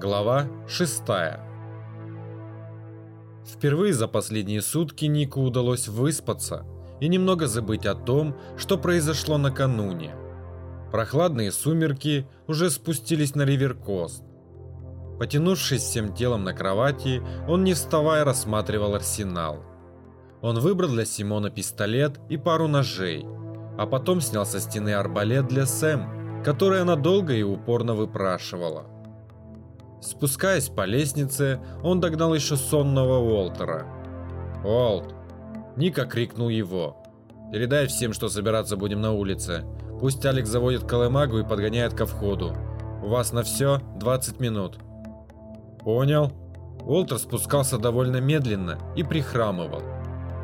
Глава 6 Впервые за последние сутки Нику удалось выспаться и немного забыть о том, что произошло накануне. Прохладные сумерки уже спустились на Риверкост. Потянувшись всем телом на кровати, он не вставая рассматривал арсенал. Он выбрал для Симона пистолет и пару ножей, а потом снял со стены арбалет для Сэм, который она долго и упорно выпрашивала. Спускаясь по лестнице, он догнал еще сонного Уолтера. «Уолт!» Ника крикнул его. «Передай всем, что собираться будем на улице. Пусть Алекс заводит колымагу и подгоняет ко входу. У вас на все 20 минут». «Понял». Уолтер спускался довольно медленно и прихрамывал.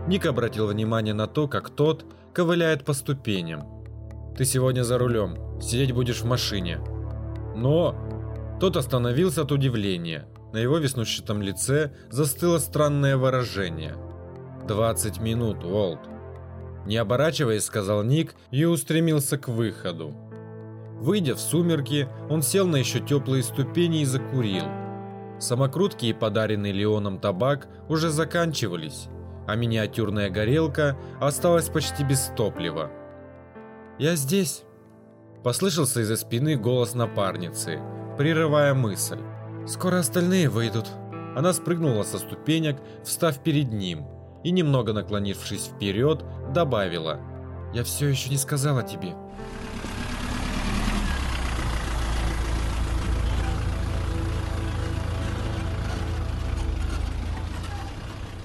Ник обратил внимание на то, как тот ковыляет по ступеням. «Ты сегодня за рулем. Сидеть будешь в машине». «Но...» Тот остановился от удивления. На его веснущатом лице застыло странное выражение. «Двадцать минут, Уолт». Не оборачиваясь, сказал Ник и устремился к выходу. Выйдя в сумерки, он сел на еще теплые ступени и закурил. Самокрутки и подаренный Леоном табак уже заканчивались, а миниатюрная горелка осталась почти без топлива. «Я здесь», – послышался из-за спины голос напарницы – прерывая мысль. «Скоро остальные выйдут». Она спрыгнула со ступенек, встав перед ним, и, немного наклонившись вперед, добавила. «Я все еще не сказала тебе».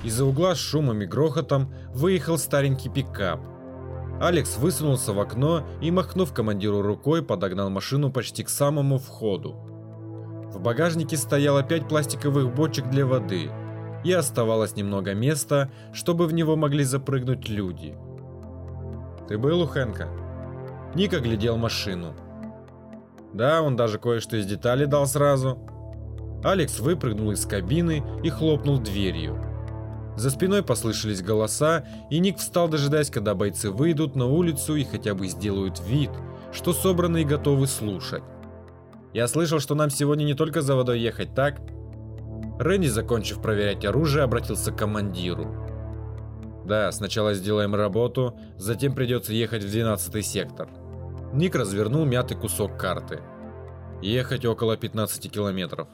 Из-за угла с шумом и грохотом выехал старенький пикап. Алекс высунулся в окно и, махнув командиру рукой, подогнал машину почти к самому входу. В багажнике стояло пять пластиковых бочек для воды, и оставалось немного места, чтобы в него могли запрыгнуть люди. «Ты был у Хэнка?» Ник оглядел машину. «Да, он даже кое-что из деталей дал сразу». Алекс выпрыгнул из кабины и хлопнул дверью. За спиной послышались голоса, и Ник встал, дожидаясь, когда бойцы выйдут на улицу и хотя бы сделают вид, что собраны и готовы слушать. «Я слышал, что нам сегодня не только за водой ехать, так?» Рэнди, закончив проверять оружие, обратился к командиру. «Да, сначала сделаем работу, затем придется ехать в 12 сектор». Ник развернул мятый кусок карты. «Ехать около 15 километров».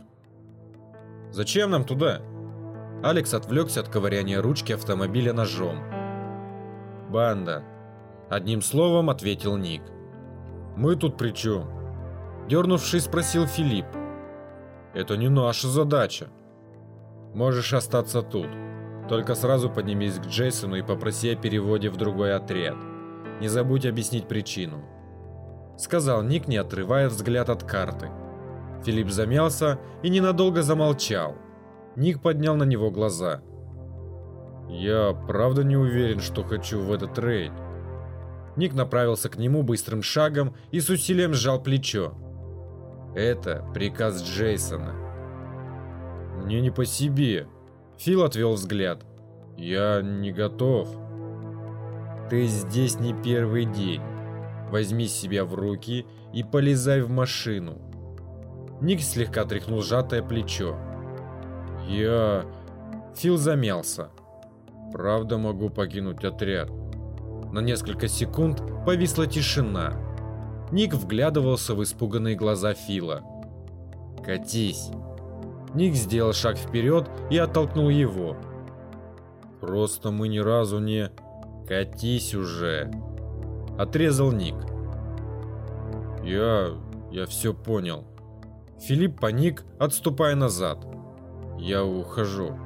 «Зачем нам туда?» Алекс отвлекся от ковыряния ручки автомобиля ножом. «Банда», — одним словом ответил Ник. «Мы тут при чем?» Дернувшись, спросил Филипп. «Это не наша задача. Можешь остаться тут. Только сразу поднимись к Джейсону и попроси о переводе в другой отряд. Не забудь объяснить причину», — сказал Ник, не отрывая взгляд от карты. Филипп замялся и ненадолго замолчал. Ник поднял на него глаза. «Я правда не уверен, что хочу в этот рейд». Ник направился к нему быстрым шагом и с усилием сжал плечо. «Это приказ Джейсона». «Мне не по себе». Фил отвел взгляд. «Я не готов». «Ты здесь не первый день. Возьми себя в руки и полезай в машину». Ник слегка тряхнул сжатое плечо. Я... Фил замялся. Правда могу покинуть отряд. На несколько секунд повисла тишина. Ник вглядывался в испуганные глаза Фила. «Катись!» Ник сделал шаг вперед и оттолкнул его. «Просто мы ни разу не...» «Катись уже!» Отрезал Ник. «Я... я все понял». Филипп паник, отступая назад. «Я ухожу».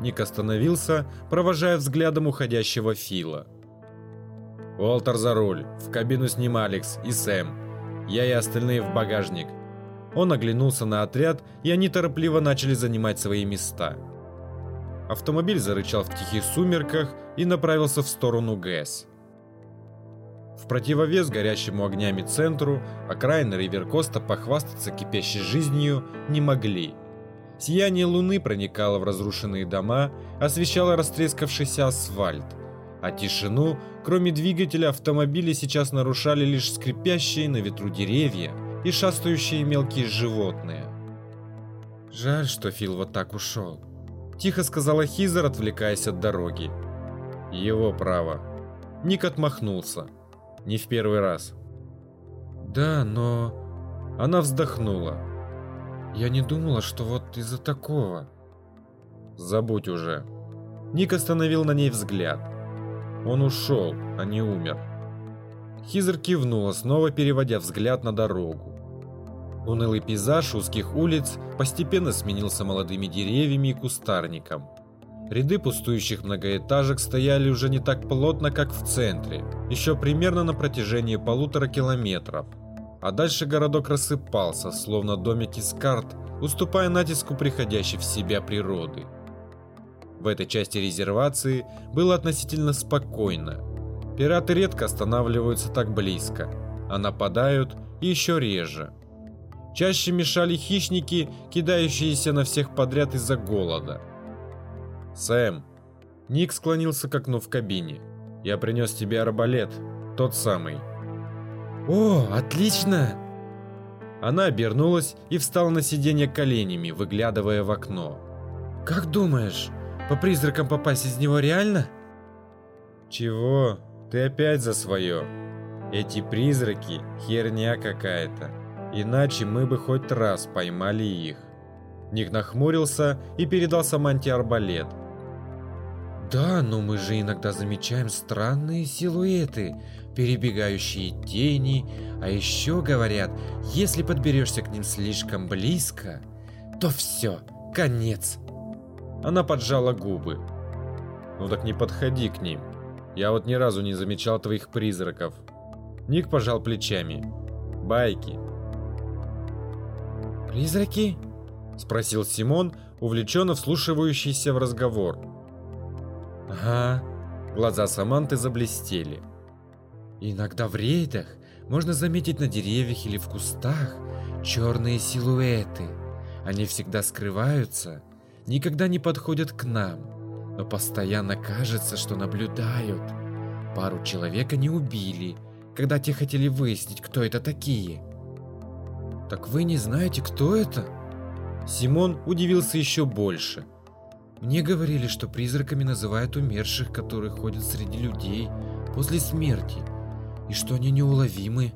Ник остановился, провожая взглядом уходящего Фила. «Уолтер за руль, в кабину с ним Алекс и Сэм. Я и остальные в багажник». Он оглянулся на отряд, и они торопливо начали занимать свои места. Автомобиль зарычал в тихих сумерках и направился в сторону ГЭС. В противовес горящему огнями центру окраины Риверкоста похвастаться кипящей жизнью не могли – Сияние луны проникало в разрушенные дома, освещало растрескавшийся асфальт. А тишину, кроме двигателя автомобиля, сейчас нарушали лишь скрипящие на ветру деревья и шастающие мелкие животные. Жаль, что Фил вот так ушел. Тихо сказала Хизер, отвлекаясь от дороги. Его право. Ник отмахнулся. Не в первый раз. Да, но... Она вздохнула. Я не думала, что вот из-за такого. Забудь уже. Ник остановил на ней взгляд. Он ушел, а не умер. Хизер кивнула, снова переводя взгляд на дорогу. Унылый пейзаж узких улиц постепенно сменился молодыми деревьями и кустарником. Ряды пустующих многоэтажек стояли уже не так плотно, как в центре, еще примерно на протяжении полутора километров. А дальше городок рассыпался, словно домик из карт, уступая натиску приходящей в себя природы. В этой части резервации было относительно спокойно. Пираты редко останавливаются так близко, а нападают еще реже. Чаще мешали хищники, кидающиеся на всех подряд из-за голода. «Сэм!» Ник склонился к окну в кабине. «Я принес тебе арбалет, тот самый». «О, отлично!» Она обернулась и встала на сиденье коленями, выглядывая в окно. «Как думаешь, по призракам попасть из него реально?» «Чего? Ты опять за свое. Эти призраки – херня какая-то. Иначе мы бы хоть раз поймали их. Ник нахмурился и передал Саманте арбалет. Да, но мы же иногда замечаем странные силуэты, перебегающие тени, а еще говорят, если подберешься к ним слишком близко, то все, конец. Она поджала губы. Ну так не подходи к ним. Я вот ни разу не замечал твоих призраков. Ник пожал плечами. Байки. «Призраки?» – спросил Симон, увлеченно вслушивающийся в разговор. «Ага». Глаза Саманты заблестели. «Иногда в рейдах можно заметить на деревьях или в кустах черные силуэты. Они всегда скрываются, никогда не подходят к нам, но постоянно кажется, что наблюдают. Пару человека не убили, когда те хотели выяснить, кто это такие. «Так вы не знаете, кто это?» Симон удивился еще больше. «Мне говорили, что призраками называют умерших, которые ходят среди людей после смерти, и что они неуловимы».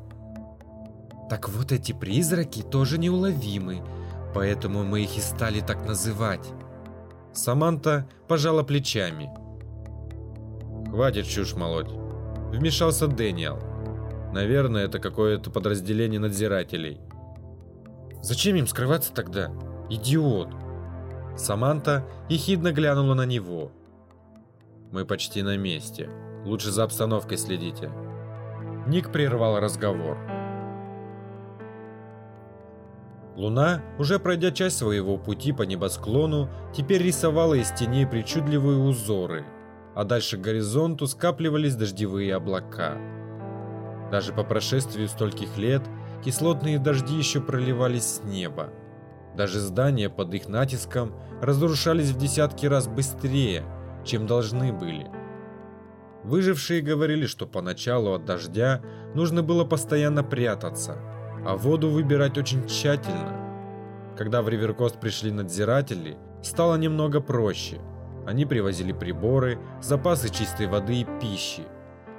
«Так вот эти призраки тоже неуловимы, поэтому мы их и стали так называть». Саманта пожала плечами. «Хватит чушь молоть», — вмешался Дэниел. «Наверное, это какое-то подразделение надзирателей». Зачем им скрываться тогда? Идиот!» Саманта ехидно глянула на него. «Мы почти на месте. Лучше за обстановкой следите». Ник прервал разговор. Луна, уже пройдя часть своего пути по небосклону, теперь рисовала из теней причудливые узоры, а дальше к горизонту скапливались дождевые облака. Даже по прошествию стольких лет кислотные дожди еще проливались с неба. Даже здания под их натиском разрушались в десятки раз быстрее, чем должны были. Выжившие говорили, что поначалу от дождя нужно было постоянно прятаться, а воду выбирать очень тщательно. Когда в Риверкост пришли надзиратели, стало немного проще. Они привозили приборы, запасы чистой воды и пищи,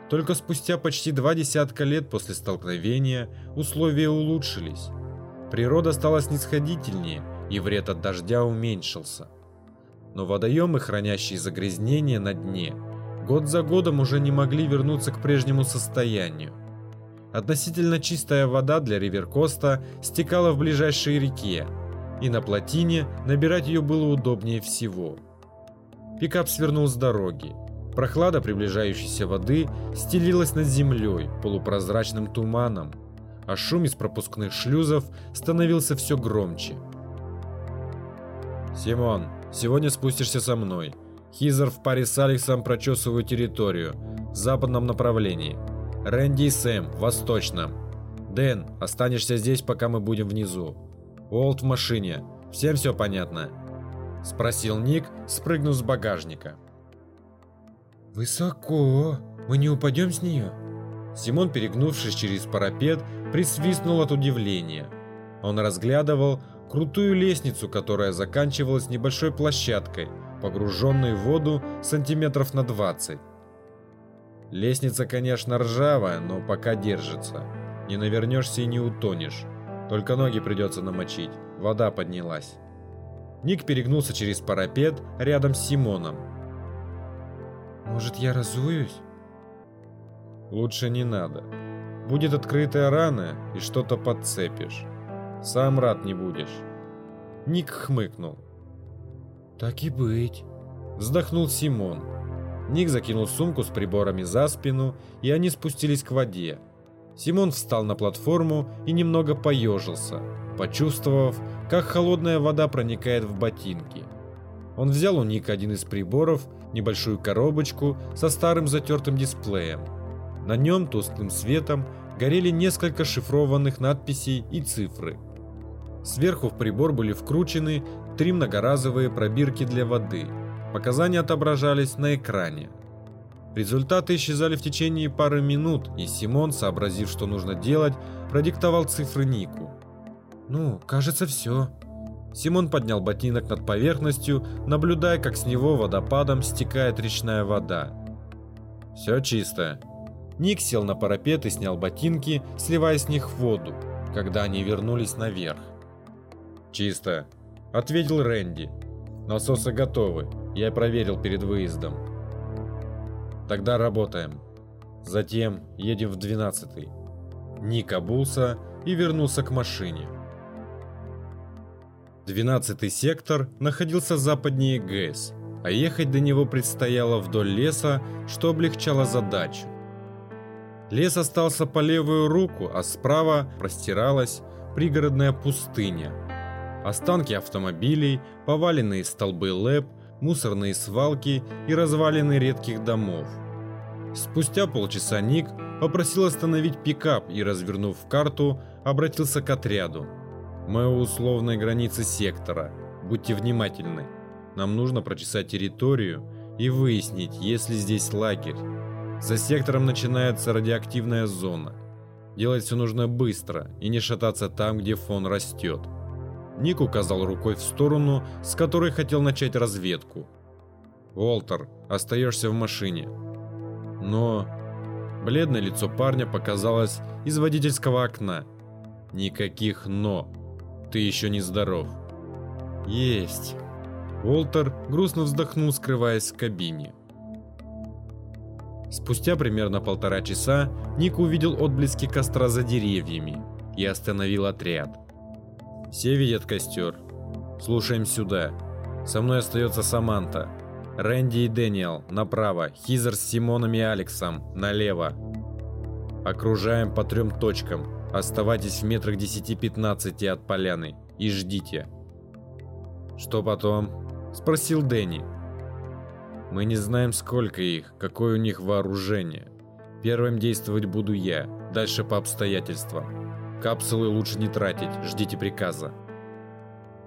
только спустя почти два десятка лет после столкновения условия улучшились. Природа стала снисходительнее, и вред от дождя уменьшился. Но водоемы, хранящие загрязнения на дне, год за годом уже не могли вернуться к прежнему состоянию. Относительно чистая вода для Риверкоста стекала в ближайшей реке, и на плотине набирать ее было удобнее всего. Пикап свернул с дороги, Прохлада приближающейся воды стелилась над землей полупрозрачным туманом, а шум из пропускных шлюзов становился все громче. «Симон, сегодня спустишься со мной. Хизер в паре с Алексом прочесывают территорию в западном направлении. Рэнди и Сэм в восточном. Дэн, останешься здесь, пока мы будем внизу. Уолт в машине. Всем все понятно?» Спросил Ник, спрыгнув с багажника. «Высоко! Мы не упадем с нее?» Симон, перегнувшись через парапет, присвистнул от удивления. Он разглядывал крутую лестницу, которая заканчивалась небольшой площадкой, погруженной в воду сантиметров на 20. Лестница, конечно, ржавая, но пока держится. Не навернешься и не утонешь. Только ноги придется намочить. Вода поднялась. Ник перегнулся через парапет рядом с Симоном. «Может, я разуюсь?» «Лучше не надо. Будет открытая рана, и что-то подцепишь. Сам рад не будешь». Ник хмыкнул. «Так и быть», — вздохнул Симон. Ник закинул сумку с приборами за спину, и они спустились к воде. Симон встал на платформу и немного поежился, почувствовав, как холодная вода проникает в ботинки. Он взял у Ника один из приборов, небольшую коробочку со старым затертым дисплеем. На нем тусклым светом горели несколько шифрованных надписей и цифры. Сверху в прибор были вкручены три многоразовые пробирки для воды. Показания отображались на экране. Результаты исчезали в течение пары минут, и Симон, сообразив, что нужно делать, продиктовал цифры Нику. «Ну, кажется, все». Симон поднял ботинок над поверхностью, наблюдая, как с него водопадом стекает речная вода. «Все чисто». Ник сел на парапет и снял ботинки, сливая с них воду, когда они вернулись наверх. «Чисто», — ответил Рэнди. «Насосы готовы, я проверил перед выездом». «Тогда работаем. Затем едем в 12-й». Ник обулся и вернулся к машине. 12-й сектор находился западнее ГЭС, а ехать до него предстояло вдоль леса, что облегчало задачу. Лес остался по левую руку, а справа простиралась пригородная пустыня. Останки автомобилей, поваленные столбы ЛЭП, мусорные свалки и развалины редких домов. Спустя полчаса Ник попросил остановить пикап и, развернув карту, обратился к отряду. Мы у условной границы сектора. Будьте внимательны. Нам нужно прочесать территорию и выяснить, есть ли здесь лагерь. За сектором начинается радиоактивная зона. Делать все нужно быстро и не шататься там, где фон растет. Ник указал рукой в сторону, с которой хотел начать разведку. «Уолтер, остаешься в машине». Но... Бледное лицо парня показалось из водительского окна. Никаких «но». Ты еще не здоров. Есть. Уолтер грустно вздохнул, скрываясь в кабине. Спустя примерно полтора часа Ник увидел отблески костра за деревьями и остановил отряд. Все видят костер. Слушаем сюда. Со мной остается Саманта. Рэнди и Дэниел направо, Хизер с Симоном и Алексом налево. Окружаем по трем точкам. Оставайтесь в метрах 10-15 от поляны и ждите. Что потом? Спросил Дэнни. Мы не знаем, сколько их, какое у них вооружение. Первым действовать буду я, дальше по обстоятельствам. Капсулы лучше не тратить, ждите приказа.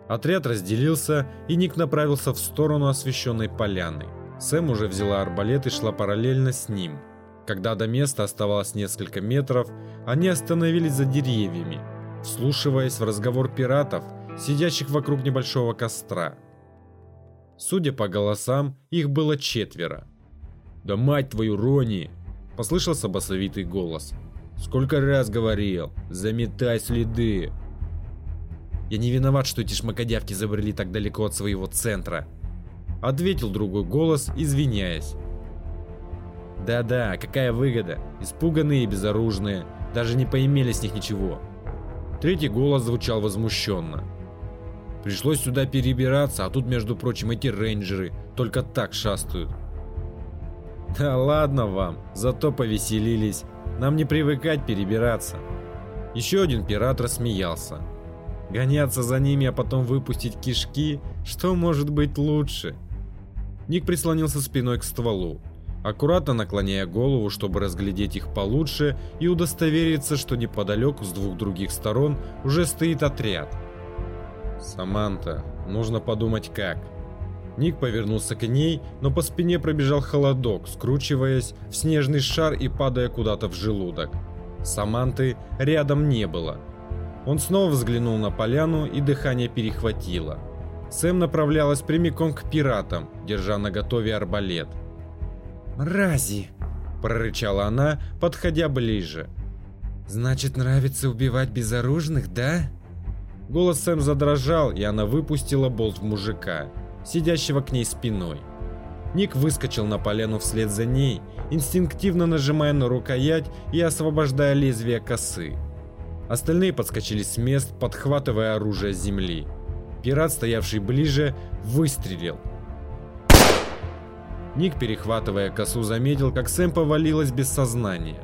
Отряд разделился, и Ник направился в сторону освещенной поляны. Сэм уже взяла арбалет и шла параллельно с ним – когда до места оставалось несколько метров, они остановились за деревьями, вслушиваясь в разговор пиратов, сидящих вокруг небольшого костра. Судя по голосам, их было четверо. «Да мать твою, Рони!» – послышался басовитый голос. «Сколько раз говорил, заметай следы!» «Я не виноват, что эти шмакодявки забрели так далеко от своего центра», – ответил другой голос, извиняясь. Да-да, какая выгода. Испуганные и безоружные, даже не поимели с них ничего. Третий голос звучал возмущенно. Пришлось сюда перебираться, а тут, между прочим, эти рейнджеры только так шастают. Да ладно вам, зато повеселились. Нам не привыкать перебираться. Еще один пират рассмеялся. Гоняться за ними, а потом выпустить кишки, что может быть лучше? Ник прислонился спиной к стволу аккуратно наклоняя голову, чтобы разглядеть их получше и удостовериться, что неподалеку с двух других сторон уже стоит отряд. «Саманта, нужно подумать как». Ник повернулся к ней, но по спине пробежал холодок, скручиваясь в снежный шар и падая куда-то в желудок. Саманты рядом не было. Он снова взглянул на поляну, и дыхание перехватило. Сэм направлялась прямиком к пиратам, держа на готове арбалет. «Мрази!» – прорычала она, подходя ближе. «Значит, нравится убивать безоружных, да?» Голос Сэм задрожал, и она выпустила болт в мужика, сидящего к ней спиной. Ник выскочил на поляну вслед за ней, инстинктивно нажимая на рукоять и освобождая лезвие косы. Остальные подскочили с мест, подхватывая оружие с земли. Пират, стоявший ближе, выстрелил. Ник, перехватывая косу, заметил, как Сэм повалилась без сознания.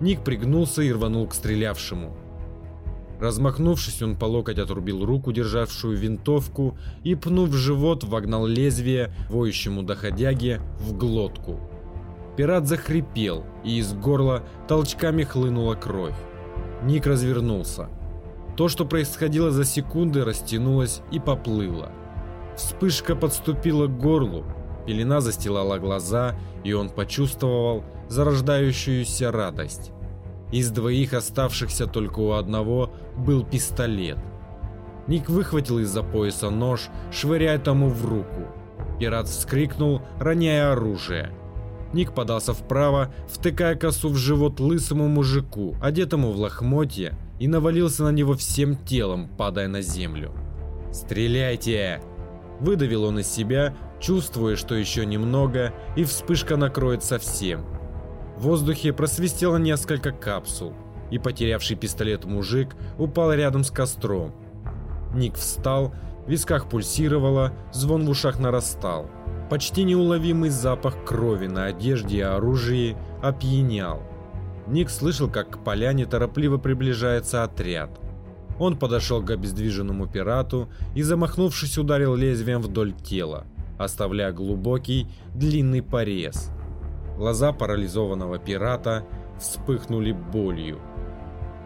Ник пригнулся и рванул к стрелявшему. Размахнувшись, он по локоть отрубил руку, державшую винтовку, и, пнув живот, вогнал лезвие воющему доходяге в глотку. Пират захрипел, и из горла толчками хлынула кровь. Ник развернулся. То, что происходило за секунды, растянулось и поплыло. Вспышка подступила к горлу, пелена застилала глаза, и он почувствовал зарождающуюся радость. Из двоих оставшихся только у одного был пистолет. Ник выхватил из-за пояса нож, швыряя тому в руку. Пират вскрикнул, роняя оружие. Ник подался вправо, втыкая косу в живот лысому мужику, одетому в лохмотье, и навалился на него всем телом, падая на землю. «Стреляйте!» Выдавил он из себя, чувствуя, что еще немного, и вспышка накроет совсем. В воздухе просвистело несколько капсул, и потерявший пистолет мужик упал рядом с костром. Ник встал, в висках пульсировало, звон в ушах нарастал. Почти неуловимый запах крови на одежде и оружии опьянял. Ник слышал, как к поляне торопливо приближается отряд. Он подошел к обездвиженному пирату и, замахнувшись, ударил лезвием вдоль тела, оставляя глубокий, длинный порез. Глаза парализованного пирата вспыхнули болью.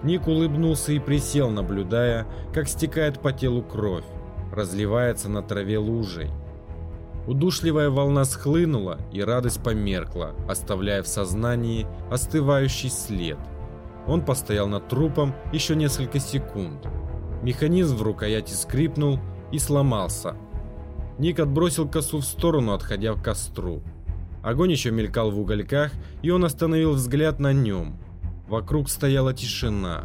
Ник улыбнулся и присел, наблюдая, как стекает по телу кровь, разливается на траве лужей. Удушливая волна схлынула, и радость померкла, оставляя в сознании остывающий след. Он постоял над трупом еще несколько секунд. Механизм в рукояти скрипнул и сломался. Ник отбросил косу в сторону, отходя к костру. Огонь еще мелькал в угольках, и он остановил взгляд на нем. Вокруг стояла тишина.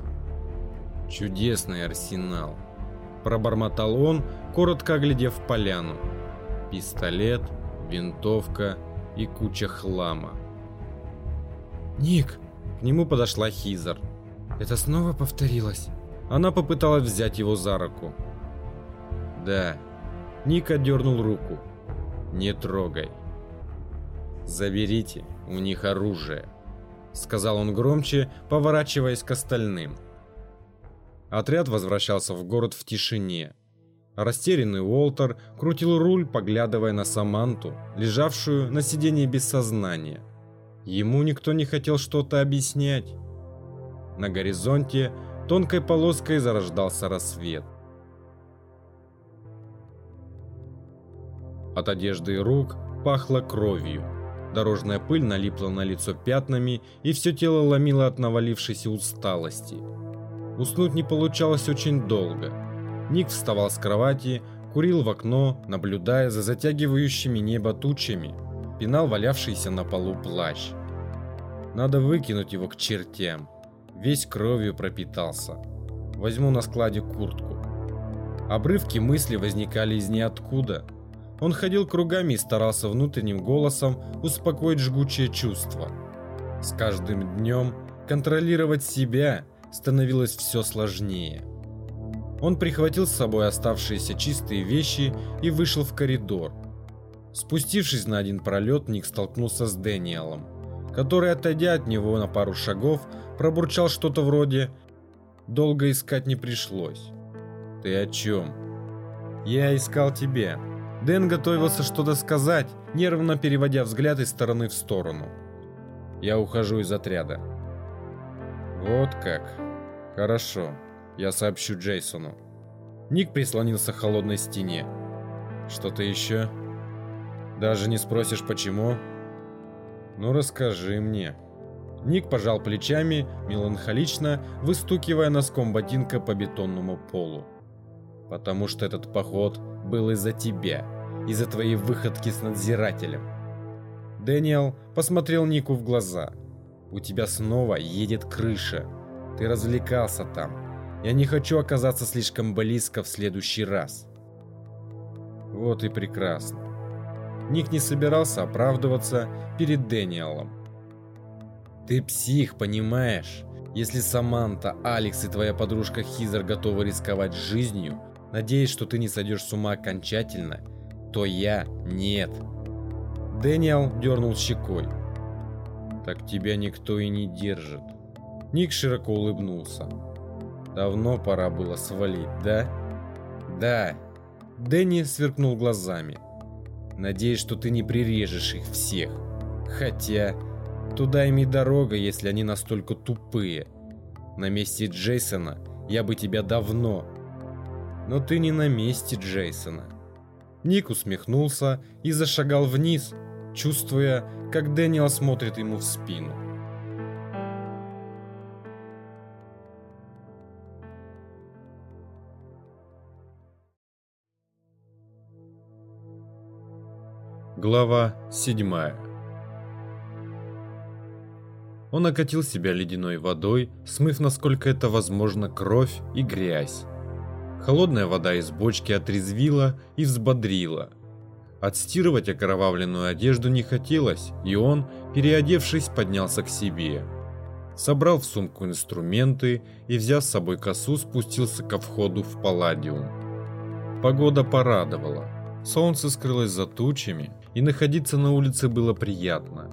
«Чудесный арсенал», – пробормотал он, коротко оглядев поляну пистолет, винтовка и куча хлама. «Ник!» К нему подошла Хизер. «Это снова повторилось?» Она попыталась взять его за руку. «Да». Ник отдернул руку. «Не трогай». «Заберите у них оружие», — сказал он громче, поворачиваясь к остальным. Отряд возвращался в город в тишине. Растерянный Уолтер крутил руль, поглядывая на Саманту, лежавшую на сиденье без сознания. Ему никто не хотел что-то объяснять. На горизонте тонкой полоской зарождался рассвет. От одежды и рук пахло кровью. Дорожная пыль налипла на лицо пятнами, и все тело ломило от навалившейся усталости. Уснуть не получалось очень долго – Ник вставал с кровати, курил в окно, наблюдая за затягивающими небо тучами, пинал валявшийся на полу плащ. Надо выкинуть его к чертям. Весь кровью пропитался. Возьму на складе куртку. Обрывки мысли возникали из ниоткуда. Он ходил кругами и старался внутренним голосом успокоить жгучее чувство. С каждым днем контролировать себя становилось все сложнее. Он прихватил с собой оставшиеся чистые вещи и вышел в коридор. Спустившись на один пролет, Ник столкнулся с Дэниелом, который, отойдя от него на пару шагов, пробурчал что-то вроде «Долго искать не пришлось». «Ты о чем?» «Я искал тебя». Дэн готовился что-то сказать, нервно переводя взгляд из стороны в сторону. «Я ухожу из отряда». «Вот как. Хорошо». Я сообщу Джейсону. Ник прислонился к холодной стене. Что-то еще? Даже не спросишь почему? Ну расскажи мне. Ник пожал плечами, меланхолично выстукивая носком ботинка по бетонному полу. «Потому что этот поход был из-за тебя, из-за твоей выходки с надзирателем». Дэниел посмотрел Нику в глаза. «У тебя снова едет крыша. Ты развлекался там. Я не хочу оказаться слишком близко в следующий раз». Вот и прекрасно. Ник не собирался оправдываться перед Дэниелом. Ты псих, понимаешь? Если Саманта, Алекс и твоя подружка Хизер готовы рисковать жизнью, надеясь, что ты не сойдешь с ума окончательно, то я нет. Дэниел дернул щекой. Так тебя никто и не держит. Ник широко улыбнулся. Давно пора было свалить, да? Да. Дэнни сверкнул глазами. Надеюсь, что ты не прирежешь их всех. Хотя, туда им и дорога, если они настолько тупые. На месте Джейсона я бы тебя давно. Но ты не на месте Джейсона. Ник усмехнулся и зашагал вниз, чувствуя, как Дэниел смотрит ему в спину. Глава 7 Он окатил себя ледяной водой, смыв, насколько это возможно, кровь и грязь. Холодная вода из бочки отрезвила и взбодрила. Отстирывать окровавленную одежду не хотелось, и он, переодевшись, поднялся к себе. Собрал в сумку инструменты и, взяв с собой косу, спустился ко входу в Палладиум. Погода порадовала. Солнце скрылось за тучами, и находиться на улице было приятно.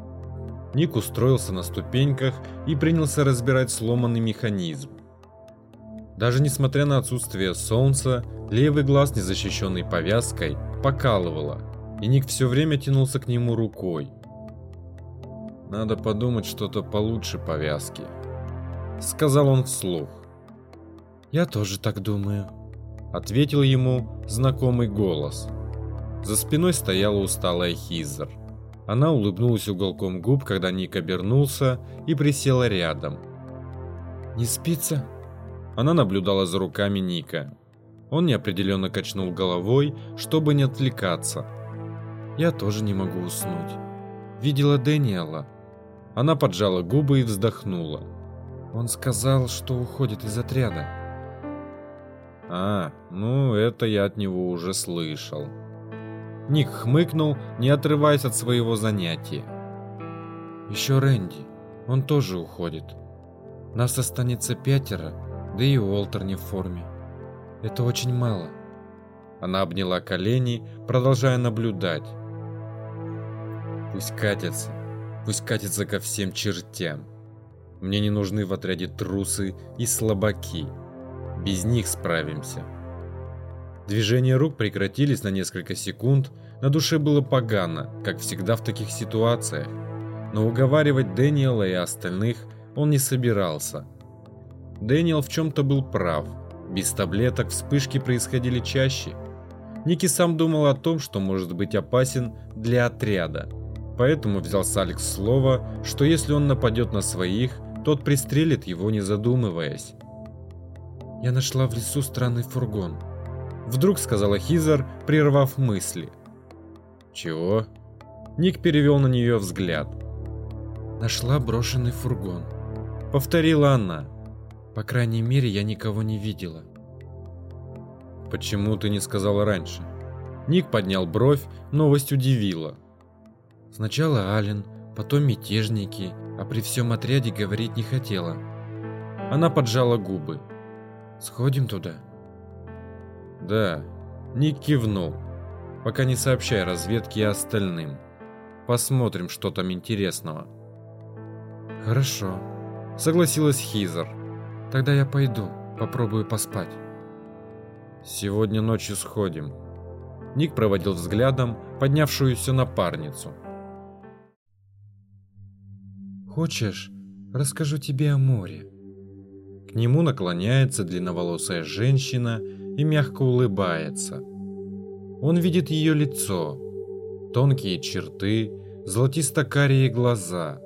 Ник устроился на ступеньках и принялся разбирать сломанный механизм. Даже несмотря на отсутствие солнца, левый глаз, незащищенный повязкой, покалывало, и Ник все время тянулся к нему рукой. «Надо подумать что-то получше повязки», — сказал он вслух. «Я тоже так думаю», — ответил ему знакомый голос. За спиной стояла усталая Хизер. Она улыбнулась уголком губ, когда Ник обернулся и присела рядом. «Не спится?» Она наблюдала за руками Ника. Он неопределенно качнул головой, чтобы не отвлекаться. «Я тоже не могу уснуть. Видела Дэниела». Она поджала губы и вздохнула. «Он сказал, что уходит из отряда». «А, ну это я от него уже слышал». Ник хмыкнул, не отрываясь от своего занятия. «Еще Рэнди. Он тоже уходит. Нас останется пятеро, да и Уолтер не в форме. Это очень мало». Она обняла колени, продолжая наблюдать. «Пусть катятся. Пусть катятся ко всем чертям. Мне не нужны в отряде трусы и слабаки. Без них справимся». Движения рук прекратились на несколько секунд, на душе было погано, как всегда в таких ситуациях. Но уговаривать Дэниела и остальных он не собирался. Дэниел в чем-то был прав. Без таблеток вспышки происходили чаще. Ники сам думал о том, что может быть опасен для отряда. Поэтому взял с Алекс слово, что если он нападет на своих, тот пристрелит его не задумываясь. «Я нашла в лесу странный фургон», Вдруг сказала Хизер, прервав мысли. «Чего?» Ник перевел на нее взгляд. «Нашла брошенный фургон», — повторила она. «По крайней мере, я никого не видела». «Почему ты не сказала раньше?» Ник поднял бровь, новость удивила. «Сначала Ален, потом мятежники, а при всем отряде говорить не хотела». Она поджала губы. «Сходим туда?» Да, Ник кивнул. Пока не сообщай разведке и остальным. Посмотрим, что там интересного. Хорошо, согласилась Хизер. Тогда я пойду, попробую поспать. Сегодня ночью сходим. Ник проводил взглядом поднявшуюся напарницу. Хочешь, расскажу тебе о море? К нему наклоняется длинноволосая женщина и мягко улыбается. Он видит ее лицо, тонкие черты, золотисто-карие глаза,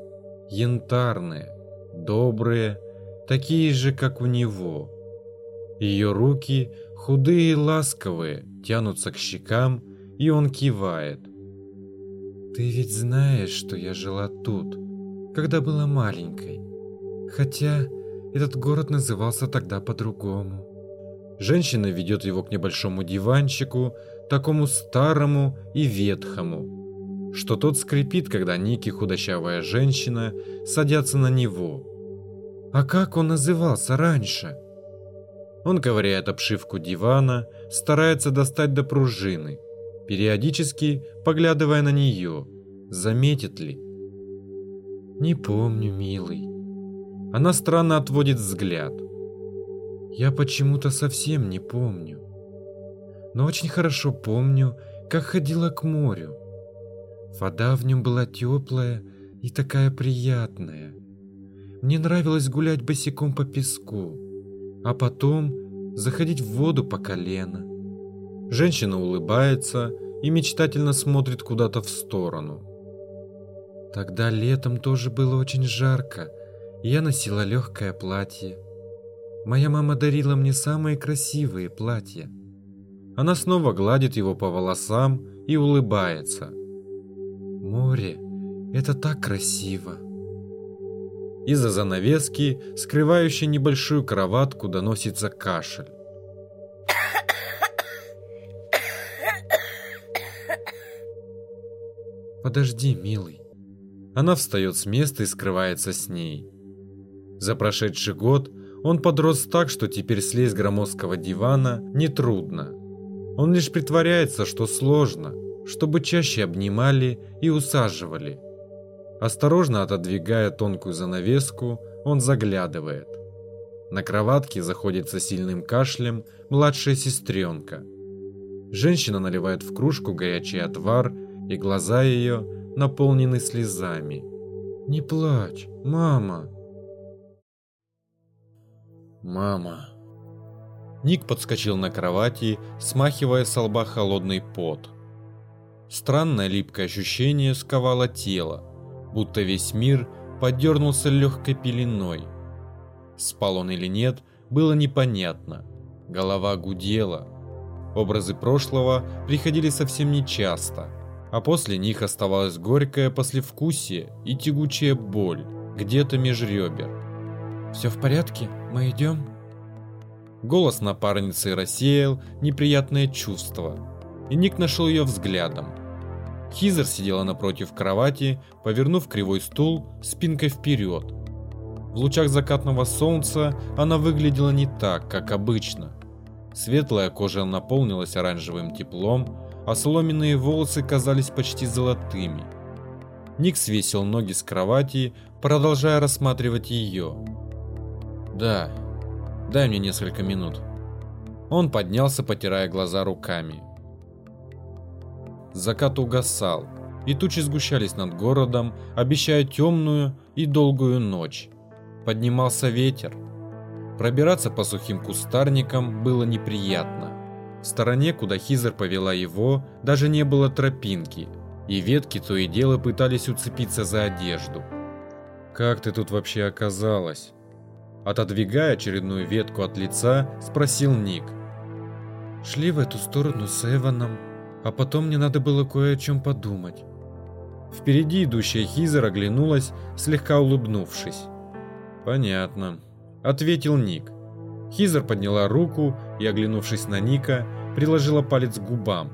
янтарные, добрые, такие же, как у него. Ее руки, худые и ласковые, тянутся к щекам, и он кивает. «Ты ведь знаешь, что я жила тут, когда была маленькой. Хотя этот город назывался тогда по-другому». Женщина ведет его к небольшому диванчику, такому старому и ветхому, что тот скрипит, когда Ники, худощавая женщина, садятся на него. А как он назывался раньше? Он ковыряет обшивку дивана, старается достать до пружины, периодически поглядывая на нее, заметит ли. Не помню, милый. Она странно отводит взгляд. Я почему-то совсем не помню. Но очень хорошо помню, как ходила к морю. Вода в нем была теплая и такая приятная. Мне нравилось гулять босиком по песку, а потом заходить в воду по колено. Женщина улыбается и мечтательно смотрит куда-то в сторону. Тогда летом тоже было очень жарко, я носила легкое платье. Моя мама дарила мне самые красивые платья. Она снова гладит его по волосам и улыбается. Море – это так красиво. Из-за занавески, скрывающей небольшую кроватку, доносится кашель. Подожди, милый. Она встает с места и скрывается с ней. За прошедший год он подрос так, что теперь слезть с громоздкого дивана нетрудно. Он лишь притворяется, что сложно, чтобы чаще обнимали и усаживали. Осторожно отодвигая тонкую занавеску, он заглядывает. На кроватке заходится сильным кашлем младшая сестренка. Женщина наливает в кружку горячий отвар, и глаза ее наполнены слезами. «Не плачь, мама!» «Мама!» Ник подскочил на кровати, смахивая с лба холодный пот. Странное липкое ощущение сковало тело, будто весь мир подернулся легкой пеленой. Спал он или нет, было непонятно. Голова гудела. Образы прошлого приходили совсем нечасто, а после них оставалось горькое послевкусие и тягучая боль где-то меж ребер. «Все в порядке? Мы идем?» Голос напарницы рассеял неприятное чувство, и Ник нашел ее взглядом. Хизер сидела напротив кровати, повернув кривой стул спинкой вперед. В лучах закатного солнца она выглядела не так, как обычно. Светлая кожа наполнилась оранжевым теплом, а соломенные волосы казались почти золотыми. Ник свесил ноги с кровати, продолжая рассматривать ее. «Да, дай мне несколько минут». Он поднялся, потирая глаза руками. Закат угасал, и тучи сгущались над городом, обещая темную и долгую ночь. Поднимался ветер. Пробираться по сухим кустарникам было неприятно. В стороне, куда Хизер повела его, даже не было тропинки, и ветки то и дело пытались уцепиться за одежду. «Как ты тут вообще оказалась?» Отодвигая очередную ветку от лица, спросил Ник. «Шли в эту сторону с Эваном, а потом мне надо было кое о чем подумать». Впереди идущая Хизер оглянулась, слегка улыбнувшись. «Понятно», — ответил Ник. Хизер подняла руку и, оглянувшись на Ника, приложила палец к губам.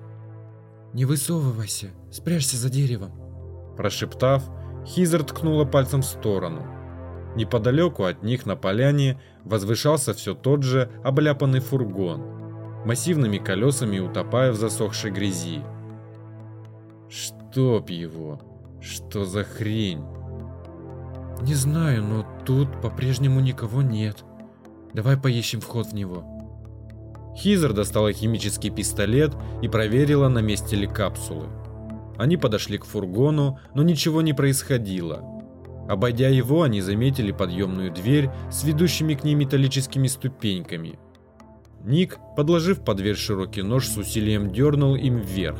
«Не высовывайся, спрячься за деревом». Прошептав, Хизер ткнула пальцем в сторону. Неподалеку от них на поляне возвышался все тот же обляпанный фургон, массивными колесами утопая в засохшей грязи. Чтоб его! Что за хрень? Не знаю, но тут по-прежнему никого нет. Давай поищем вход в него. Хизер достала химический пистолет и проверила, на месте ли капсулы. Они подошли к фургону, но ничего не происходило. Обойдя его, они заметили подъемную дверь с ведущими к ней металлическими ступеньками. Ник, подложив под дверь широкий нож, с усилием дернул им вверх,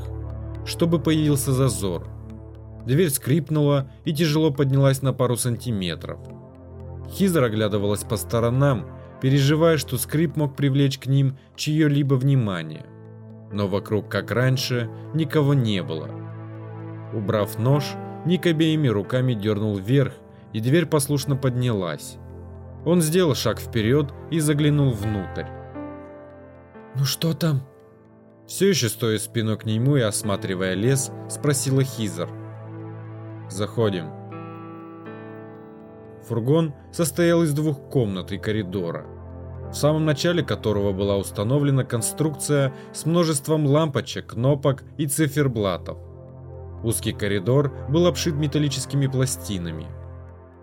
чтобы появился зазор. Дверь скрипнула и тяжело поднялась на пару сантиметров. Хизер оглядывалась по сторонам, переживая, что скрип мог привлечь к ним чье-либо внимание. Но вокруг, как раньше, никого не было. Убрав нож, Ник обеими руками дернул вверх, и дверь послушно поднялась. Он сделал шаг вперед и заглянул внутрь. «Ну что там?» Все еще стоя спиной к нему и осматривая лес, спросила Хизер. «Заходим». Фургон состоял из двух комнат и коридора, в самом начале которого была установлена конструкция с множеством лампочек, кнопок и циферблатов. Узкий коридор был обшит металлическими пластинами.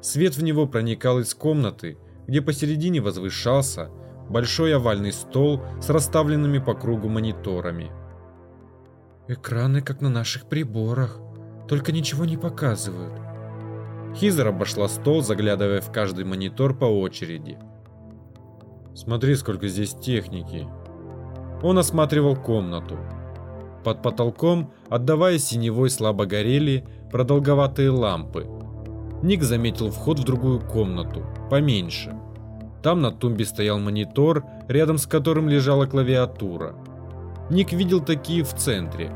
Свет в него проникал из комнаты, где посередине возвышался большой овальный стол с расставленными по кругу мониторами. Экраны, как на наших приборах, только ничего не показывают. Хизер обошла стол, заглядывая в каждый монитор по очереди. Смотри, сколько здесь техники. Он осматривал комнату. Под потолком, отдавая синевой, слабо горели продолговатые лампы. Ник заметил вход в другую комнату, поменьше. Там на тумбе стоял монитор, рядом с которым лежала клавиатура. Ник видел такие в центре.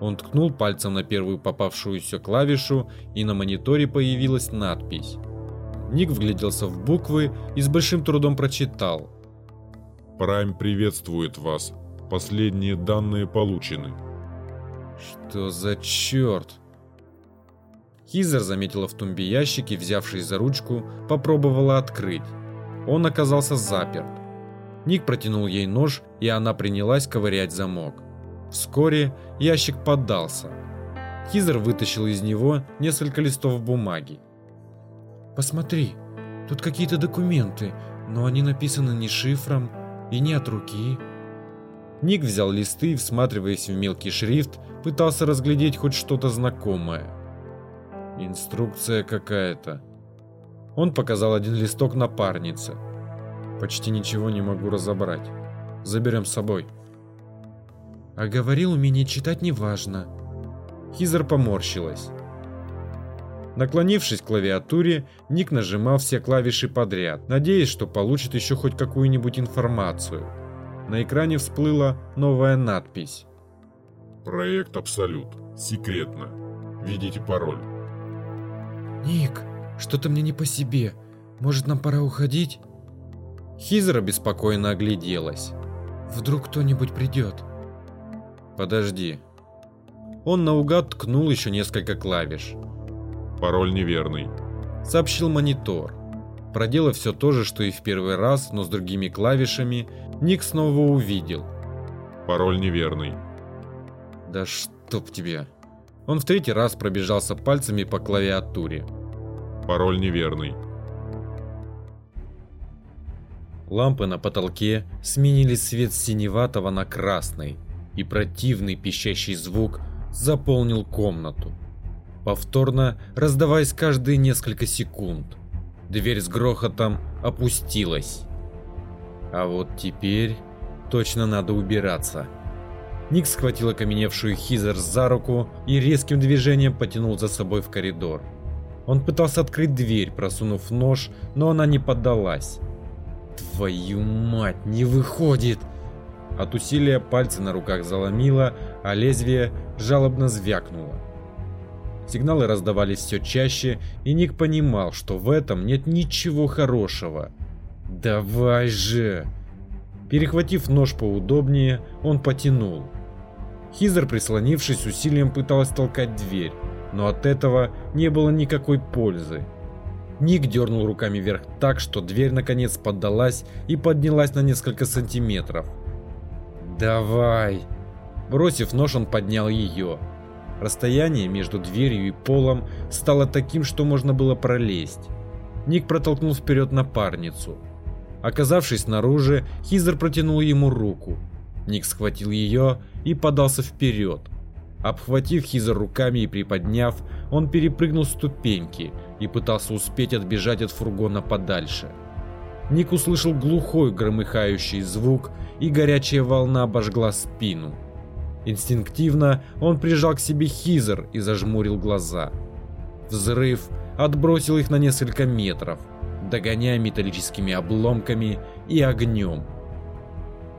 Он ткнул пальцем на первую попавшуюся клавишу, и на мониторе появилась надпись. Ник вгляделся в буквы и с большим трудом прочитал. «Прайм приветствует вас. Последние данные получены». «Что за черт?» Хизер заметила в тумбе ящик и, взявшись за ручку, попробовала открыть. Он оказался заперт. Ник протянул ей нож, и она принялась ковырять замок. Вскоре ящик поддался. Хизер вытащил из него несколько листов бумаги. «Посмотри, тут какие-то документы, но они написаны не шифром и не от руки». Ник взял листы и, всматриваясь в мелкий шрифт, пытался разглядеть хоть что-то знакомое. Инструкция какая-то. Он показал один листок напарнице. Почти ничего не могу разобрать. Заберем с собой. А говорил, умение читать не важно. Хизер поморщилась. Наклонившись к клавиатуре, Ник нажимал все клавиши подряд, надеясь, что получит еще хоть какую-нибудь информацию. На экране всплыла новая надпись. Проект Абсолют. Секретно. Введите пароль. Ник, что-то мне не по себе. Может, нам пора уходить? Хизера беспокойно огляделась. Вдруг кто-нибудь придет. Подожди. Он наугад ткнул еще несколько клавиш. Пароль неверный. Сообщил монитор. Проделав все то же, что и в первый раз, но с другими клавишами, Ник снова увидел. Пароль неверный. Да чтоб тебе. Он в третий раз пробежался пальцами по клавиатуре. Пароль неверный. Лампы на потолке сменили свет синеватого на красный, и противный пищащий звук заполнил комнату. Повторно раздаваясь каждые несколько секунд. Дверь с грохотом опустилась. А вот теперь точно надо убираться. Ник схватил окаменевшую Хизер за руку и резким движением потянул за собой в коридор. Он пытался открыть дверь, просунув нож, но она не поддалась. Твою мать, не выходит! От усилия пальцы на руках заломило, а лезвие жалобно звякнуло. Сигналы раздавались все чаще, и Ник понимал, что в этом нет ничего хорошего. «Давай же!» Перехватив нож поудобнее, он потянул. Хизер, прислонившись усилием, пыталась толкать дверь, но от этого не было никакой пользы. Ник дернул руками вверх так, что дверь наконец поддалась и поднялась на несколько сантиметров. «Давай!» Бросив нож, он поднял ее. Расстояние между дверью и полом стало таким, что можно было пролезть. Ник протолкнул вперед напарницу. Оказавшись снаружи, Хизер протянул ему руку. Ник схватил ее и подался вперед. Обхватив Хизер руками и приподняв, он перепрыгнул ступеньки и пытался успеть отбежать от фургона подальше. Ник услышал глухой громыхающий звук, и горячая волна обожгла спину. Инстинктивно он прижал к себе Хизер и зажмурил глаза. Взрыв отбросил их на несколько метров. догоняя металлическими обломками и огнем.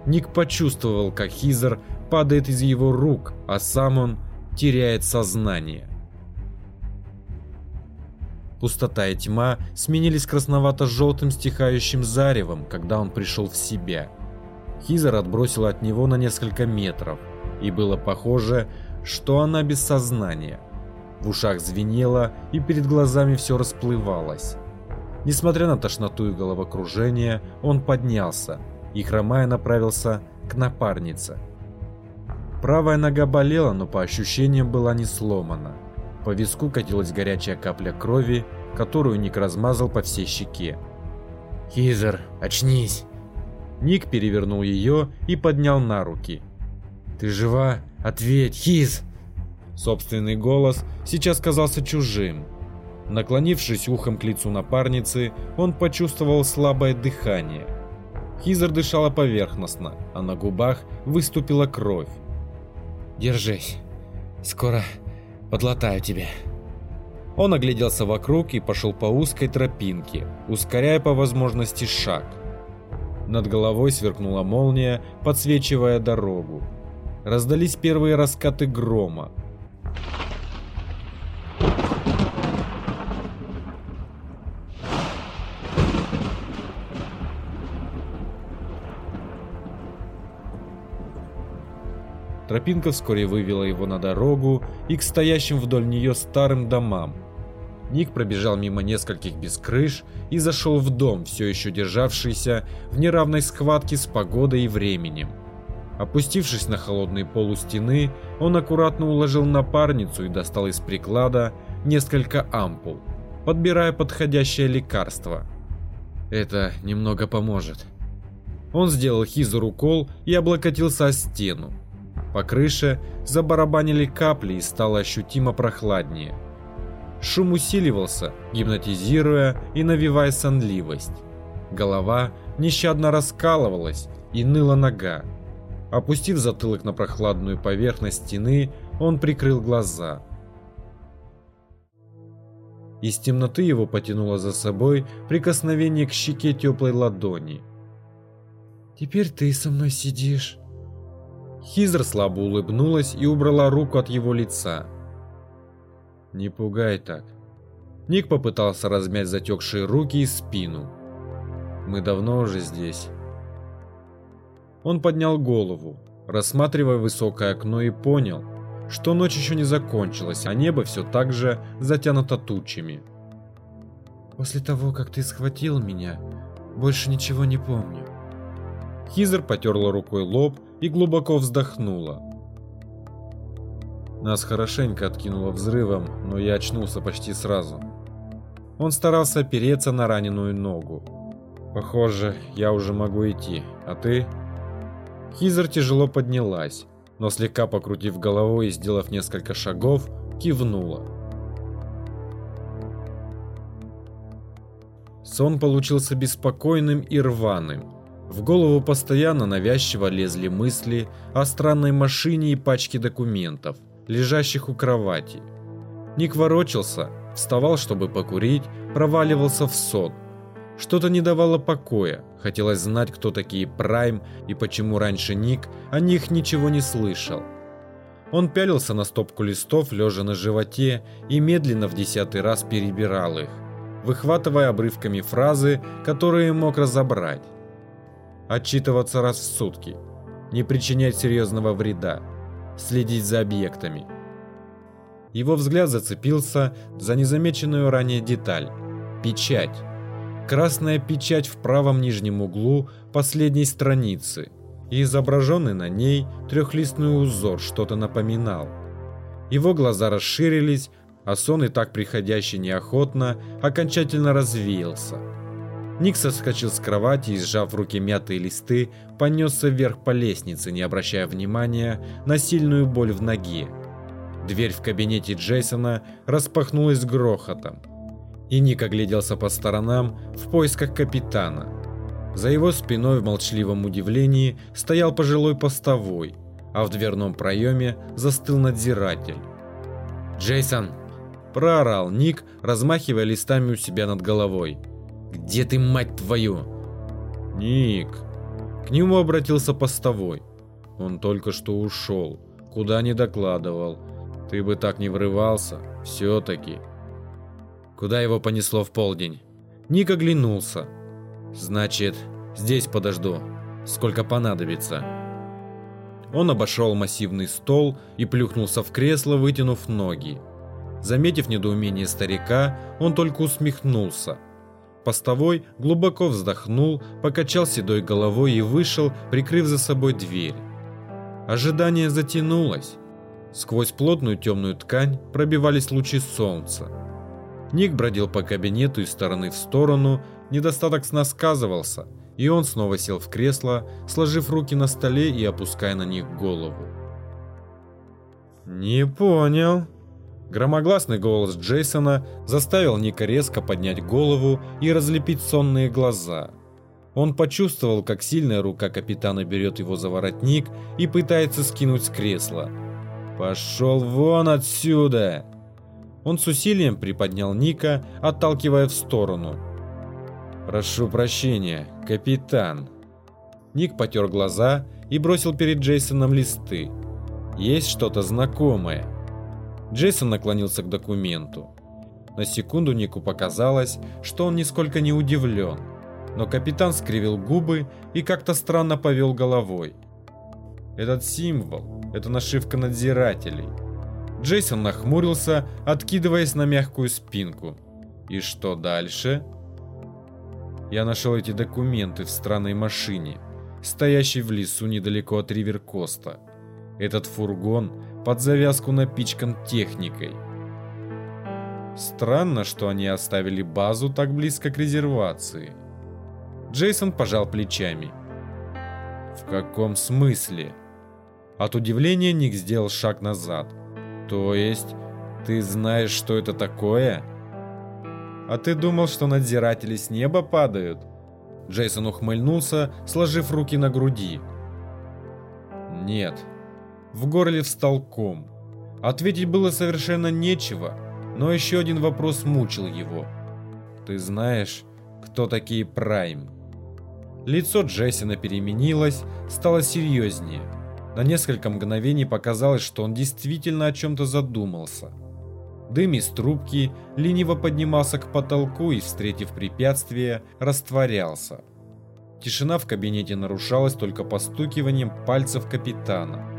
Ник почувствовал, как Хизер падает из его рук, а сам он теряет сознание. Пустота и тьма сменились красновато-желтым стихающим заревом, когда он пришел в себя. Хизер отбросил от него на несколько метров, и было похоже, что она без сознания. В ушах звенело, и перед глазами все расплывалось. Несмотря на тошноту и головокружение, он поднялся и, хромая, направился к напарнице. Правая нога болела, но по ощущениям была не сломана. По виску катилась горячая капля крови, которую Ник размазал по всей щеке. «Хизер, очнись!» Ник перевернул ее и поднял на руки. «Ты жива? Ответь, Хиз!» Собственный голос сейчас казался чужим. Наклонившись ухом к лицу напарницы, он почувствовал слабое дыхание. Хизер дышала поверхностно, а на губах выступила кровь. «Держись, скоро подлатаю тебя». Он огляделся вокруг и пошел по узкой тропинке, ускоряя по возможности шаг. Над головой сверкнула молния, подсвечивая дорогу. Раздались первые раскаты грома. Тропинка вскоре вывела его на дорогу и к стоящим вдоль нее старым домам. Ник пробежал мимо нескольких без крыш и зашел в дом, все еще державшийся в неравной схватке с погодой и временем. Опустившись на холодный пол стены, он аккуратно уложил напарницу и достал из приклада несколько ампул, подбирая подходящее лекарство. Это немного поможет. Он сделал Хизер укол и облокотился о стену. По крыше забарабанили капли и стало ощутимо прохладнее. Шум усиливался, гипнотизируя и навевая сонливость. Голова нещадно раскалывалась и ныла нога. Опустив затылок на прохладную поверхность стены, он прикрыл глаза. Из темноты его потянуло за собой прикосновение к щеке теплой ладони. «Теперь ты со мной сидишь», Хизер слабо улыбнулась и убрала руку от его лица. «Не пугай так». Ник попытался размять затекшие руки и спину. «Мы давно уже здесь». Он поднял голову, рассматривая высокое окно и понял, что ночь еще не закончилась, а небо все так же затянуто тучами. «После того, как ты схватил меня, больше ничего не помню». Хизер потерла рукой лоб и глубоко вздохнула. Нас хорошенько откинуло взрывом, но я очнулся почти сразу. Он старался опереться на раненую ногу. Похоже, я уже могу идти, а ты? Хизер тяжело поднялась, но слегка покрутив головой и сделав несколько шагов, кивнула. Сон получился беспокойным и рваным. В голову постоянно навязчиво лезли мысли о странной машине и пачке документов, лежащих у кровати. Ник ворочался, вставал, чтобы покурить, проваливался в сон. Что-то не давало покоя, хотелось знать, кто такие Прайм и почему раньше Ник о них ничего не слышал. Он пялился на стопку листов, лежа на животе, и медленно в десятый раз перебирал их, выхватывая обрывками фразы, которые мог разобрать отчитываться раз в сутки, не причинять серьезного вреда, следить за объектами. Его взгляд зацепился за незамеченную ранее деталь – печать. Красная печать в правом нижнем углу последней страницы, и изображенный на ней трехлистный узор что-то напоминал. Его глаза расширились, а сон и так приходящий неохотно окончательно развеялся. Ник соскочил с кровати и, сжав в руке мятые листы, понесся вверх по лестнице, не обращая внимания на сильную боль в ноге. Дверь в кабинете Джейсона распахнулась грохотом, и Ник огляделся по сторонам в поисках капитана. За его спиной в молчаливом удивлении стоял пожилой постовой, а в дверном проеме застыл надзиратель. «Джейсон!» – проорал Ник, размахивая листами у себя над головой – Где ты, мать твою? Ник. К нему обратился постовой. Он только что ушел. Куда не докладывал. Ты бы так не врывался. Все-таки. Куда его понесло в полдень? Ник оглянулся. Значит, здесь подожду. Сколько понадобится. Он обошел массивный стол и плюхнулся в кресло, вытянув ноги. Заметив недоумение старика, он только усмехнулся. Постовой глубоко вздохнул, покачал седой головой и вышел, прикрыв за собой дверь. Ожидание затянулось. Сквозь плотную темную ткань пробивались лучи солнца. Ник бродил по кабинету из стороны в сторону, недостаток сна сказывался, и он снова сел в кресло, сложив руки на столе и опуская на них голову. «Не понял». Громогласный голос Джейсона заставил Ника резко поднять голову и разлепить сонные глаза. Он почувствовал, как сильная рука капитана берет его за воротник и пытается скинуть с кресла. «Пошел вон отсюда!» Он с усилием приподнял Ника, отталкивая в сторону. «Прошу прощения, капитан». Ник потер глаза и бросил перед Джейсоном листы. Есть что-то знакомое. Джейсон наклонился к документу. На секунду Нику показалось, что он нисколько не удивлен. Но капитан скривил губы и как-то странно повел головой. Этот символ – это нашивка надзирателей. Джейсон нахмурился, откидываясь на мягкую спинку. И что дальше? Я нашел эти документы в странной машине, стоящей в лесу недалеко от Риверкоста. Этот фургон под завязку напичкан техникой. Странно, что они оставили базу так близко к резервации. Джейсон пожал плечами. В каком смысле? От удивления Ник сделал шаг назад. То есть, ты знаешь, что это такое? А ты думал, что надзиратели с неба падают? Джейсон ухмыльнулся, сложив руки на груди. Нет. В горле встал ком. Ответить было совершенно нечего, но еще один вопрос мучил его. Ты знаешь, кто такие Прайм? Лицо Джейсона переменилось, стало серьезнее. На несколько мгновений показалось, что он действительно о чем-то задумался. Дым из трубки лениво поднимался к потолку и, встретив препятствие, растворялся. Тишина в кабинете нарушалась только постукиванием пальцев капитана.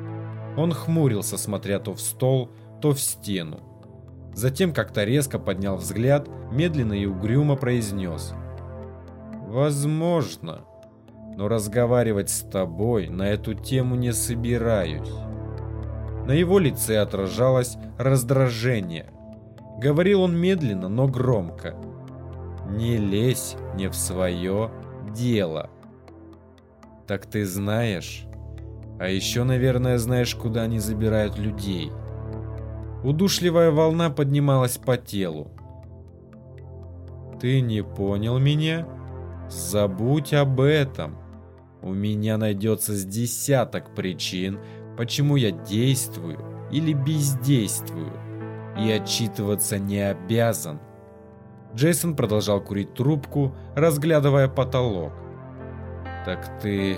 Он хмурился, смотря то в стол, то в стену. Затем как-то резко поднял взгляд, медленно и угрюмо произнес. «Возможно, но разговаривать с тобой на эту тему не собираюсь». На его лице отражалось раздражение. Говорил он медленно, но громко. «Не лезь не в свое дело». «Так ты знаешь?» А еще, наверное, знаешь, куда они забирают людей. Удушливая волна поднималась по телу. Ты не понял меня? Забудь об этом. У меня найдется с десяток причин, почему я действую или бездействую, и отчитываться не обязан. Джейсон продолжал курить трубку, разглядывая потолок. Так ты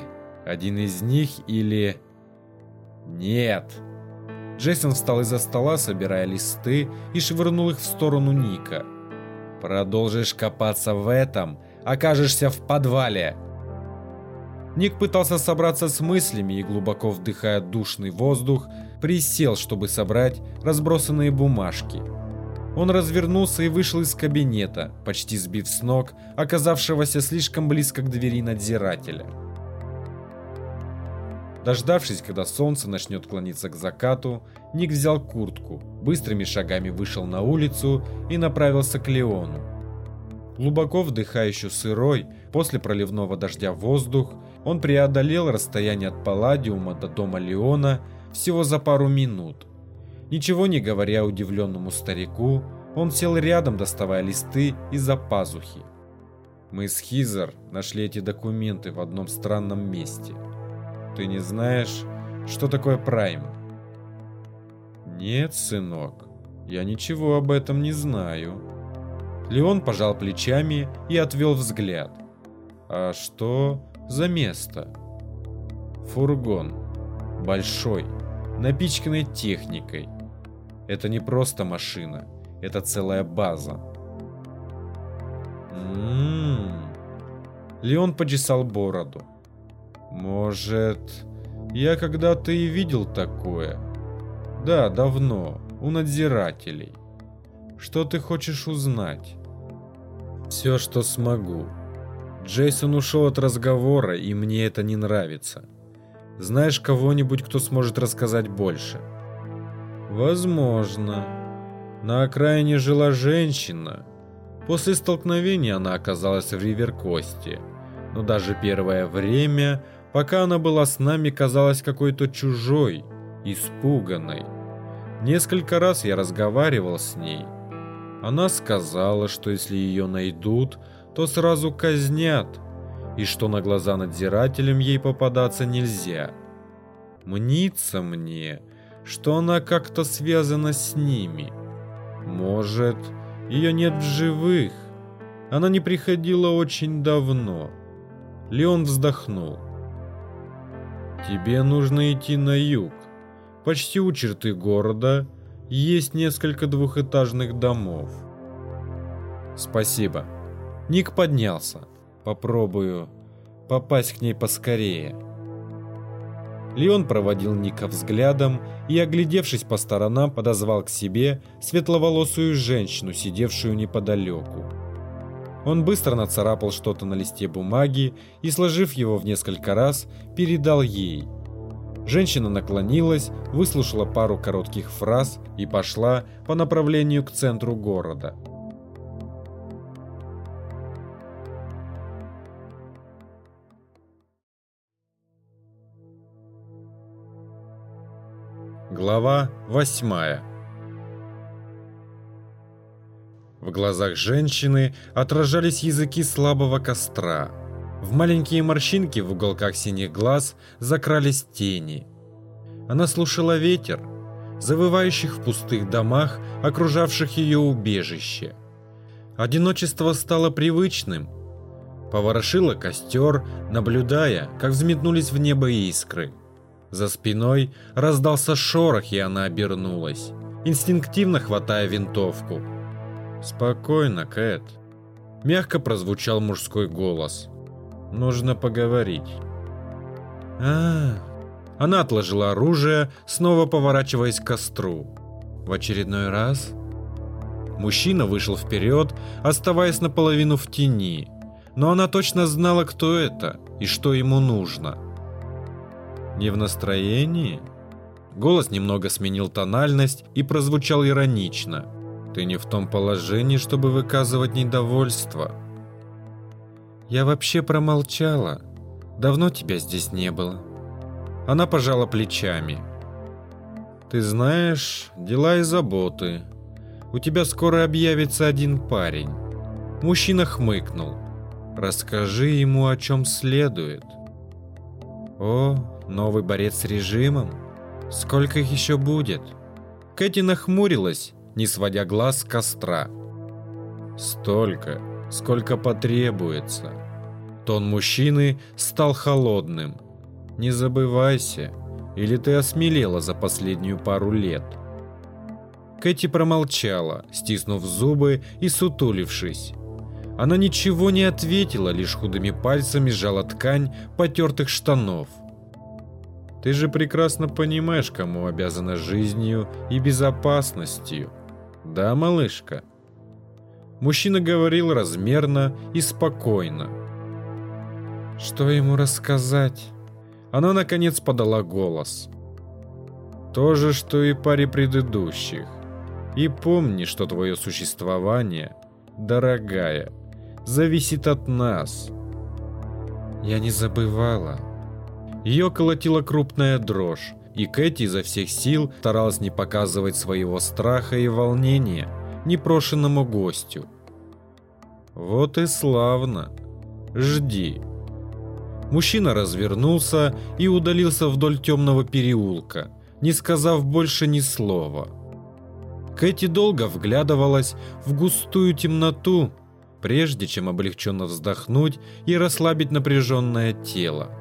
один из них или... Нет. Джейсон встал из-за стола, собирая листы, и швырнул их в сторону Ника. Продолжишь копаться в этом, окажешься в подвале. Ник пытался собраться с мыслями и, глубоко вдыхая душный воздух, присел, чтобы собрать разбросанные бумажки. Он развернулся и вышел из кабинета, почти сбив с ног, оказавшегося слишком близко к двери надзирателя. Дождавшись, когда солнце начнет клониться к закату, Ник взял куртку, быстрыми шагами вышел на улицу и направился к Леону. Глубоко вдыхая еще сырой, после проливного дождя воздух, он преодолел расстояние от Палладиума до дома Леона всего за пару минут. Ничего не говоря удивленному старику, он сел рядом, доставая листы из-за пазухи. Мы с Хизер нашли эти документы в одном странном месте – ты не знаешь, что такое прайм? Нет, сынок, я ничего об этом не знаю. Леон пожал плечами и отвел взгляд. А что за место? Фургон. Большой, напичканный техникой. Это не просто машина, это целая база. Ммм. Леон почесал бороду. Может, я когда-то и видел такое. Да, давно, у надзирателей. Что ты хочешь узнать? Все, что смогу. Джейсон ушел от разговора, и мне это не нравится. Знаешь кого-нибудь, кто сможет рассказать больше? Возможно. На окраине жила женщина. После столкновения она оказалась в Риверкосте. Но даже первое время, пока она была с нами, казалась какой-то чужой, испуганной. Несколько раз я разговаривал с ней. Она сказала, что если ее найдут, то сразу казнят, и что на глаза надзирателям ей попадаться нельзя. Мнится мне, что она как-то связана с ними. Может, ее нет в живых. Она не приходила очень давно. Леон вздохнул. Тебе нужно идти на юг. Почти у черты города есть несколько двухэтажных домов. Спасибо. Ник поднялся. Попробую попасть к ней поскорее. Леон проводил Ника взглядом и, оглядевшись по сторонам, подозвал к себе светловолосую женщину, сидевшую неподалеку. Он быстро нацарапал что-то на листе бумаги и, сложив его в несколько раз, передал ей. Женщина наклонилась, выслушала пару коротких фраз и пошла по направлению к центру города. Глава восьмая В глазах женщины отражались языки слабого костра. В маленькие морщинки в уголках синих глаз закрались тени. Она слушала ветер, завывающих в пустых домах, окружавших ее убежище. Одиночество стало привычным. Поворошила костер, наблюдая, как взметнулись в небо искры. За спиной раздался шорох, и она обернулась, инстинктивно хватая винтовку. «Спокойно, Кэт», — мягко прозвучал мужской голос. «Нужно поговорить». а, Она отложила оружие, снова поворачиваясь к костру. В очередной раз... Мужчина вышел вперед, оставаясь наполовину в тени, но она точно знала, кто это и что ему нужно. Не в настроении? Голос немного сменил тональность и прозвучал иронично. Ты не в том положении, чтобы выказывать недовольство. Я вообще промолчала. Давно тебя здесь не было. Она пожала плечами. Ты знаешь, дела и заботы. У тебя скоро объявится один парень. Мужчина хмыкнул. Расскажи ему, о чем следует. О, Новый борец с режимом? Сколько их еще будет? Кэти нахмурилась, не сводя глаз с костра. Столько, сколько потребуется. Тон мужчины стал холодным. Не забывайся, или ты осмелела за последнюю пару лет. Кэти промолчала, стиснув зубы и сутулившись. Она ничего не ответила, лишь худыми пальцами сжала ткань потертых штанов – ты же прекрасно понимаешь, кому обязана жизнью и безопасностью. Да, малышка?» Мужчина говорил размерно и спокойно. «Что ему рассказать?» Она, наконец, подала голос. «То же, что и паре предыдущих. И помни, что твое существование, дорогая, зависит от нас». «Я не забывала», ее колотила крупная дрожь, и Кэти изо всех сил старалась не показывать своего страха и волнения непрошенному гостю. «Вот и славно. Жди». Мужчина развернулся и удалился вдоль темного переулка, не сказав больше ни слова. Кэти долго вглядывалась в густую темноту, прежде чем облегченно вздохнуть и расслабить напряженное тело.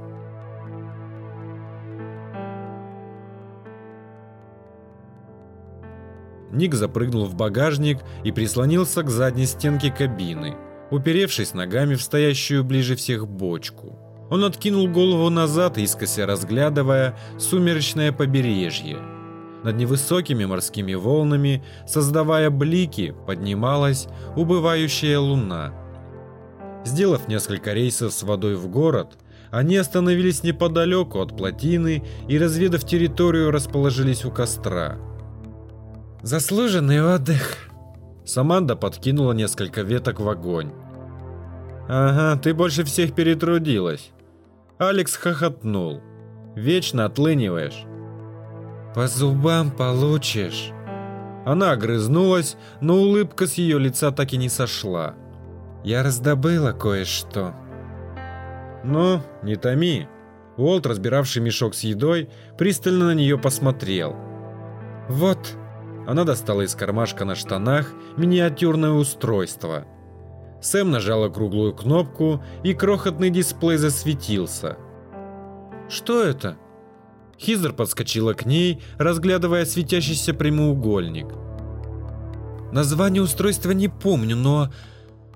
Ник запрыгнул в багажник и прислонился к задней стенке кабины, уперевшись ногами в стоящую ближе всех бочку. Он откинул голову назад, искося разглядывая сумеречное побережье. Над невысокими морскими волнами, создавая блики, поднималась убывающая луна. Сделав несколько рейсов с водой в город, они остановились неподалеку от плотины и, разведав территорию, расположились у костра. Заслуженный отдых. Саманда подкинула несколько веток в огонь. Ага, ты больше всех перетрудилась. Алекс хохотнул. Вечно отлыниваешь. По зубам получишь. Она огрызнулась, но улыбка с ее лица так и не сошла. Я раздобыла кое-что. Ну, не томи. Уолт, разбиравший мешок с едой, пристально на нее посмотрел. Вот, она достала из кармашка на штанах миниатюрное устройство. Сэм нажала круглую кнопку, и крохотный дисплей засветился. «Что это?» Хизер подскочила к ней, разглядывая светящийся прямоугольник. «Название устройства не помню, но...»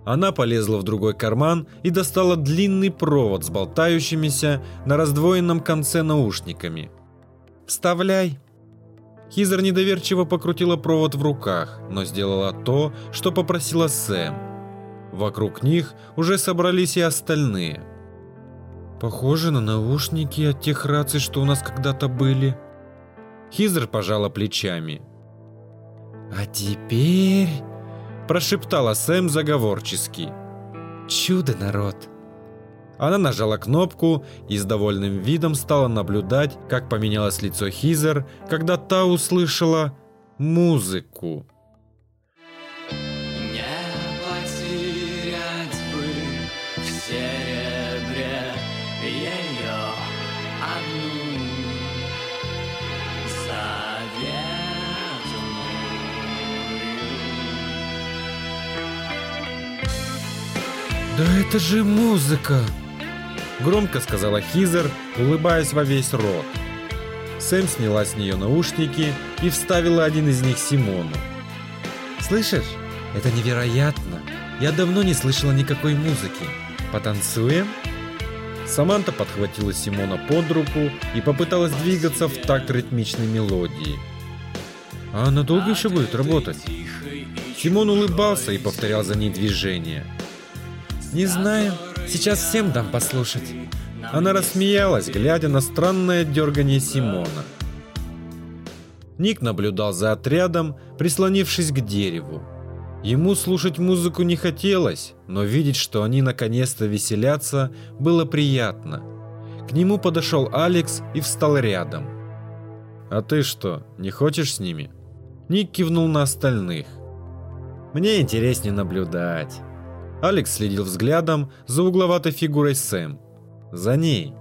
Она полезла в другой карман и достала длинный провод с болтающимися на раздвоенном конце наушниками. «Вставляй!» Хизер недоверчиво покрутила провод в руках, но сделала то, что попросила Сэм. Вокруг них уже собрались и остальные. Похоже на наушники от тех раций, что у нас когда-то были. Хизер пожала плечами. А теперь... Прошептала Сэм заговорчески. Чудо, народ. Она нажала кнопку и с довольным видом стала наблюдать, как поменялось лицо Хизер, когда та услышала музыку. Да это же музыка! Громко сказала Хизер, улыбаясь во весь рот. Сэм сняла с нее наушники и вставила один из них Симону. «Слышишь? Это невероятно! Я давно не слышала никакой музыки. Потанцуем?» Саманта подхватила Симона под руку и попыталась двигаться в такт ритмичной мелодии. «А она долго еще будет работать?» Симон улыбался и повторял за ней движения. «Не знаю. Сейчас всем дам послушать». Она рассмеялась, глядя на странное дергание Симона. Ник наблюдал за отрядом, прислонившись к дереву. Ему слушать музыку не хотелось, но видеть, что они наконец-то веселятся, было приятно. К нему подошел Алекс и встал рядом. «А ты что, не хочешь с ними?» Ник кивнул на остальных. «Мне интереснее наблюдать». Алекс следил взглядом за угловатой фигурой Сэм. За ней.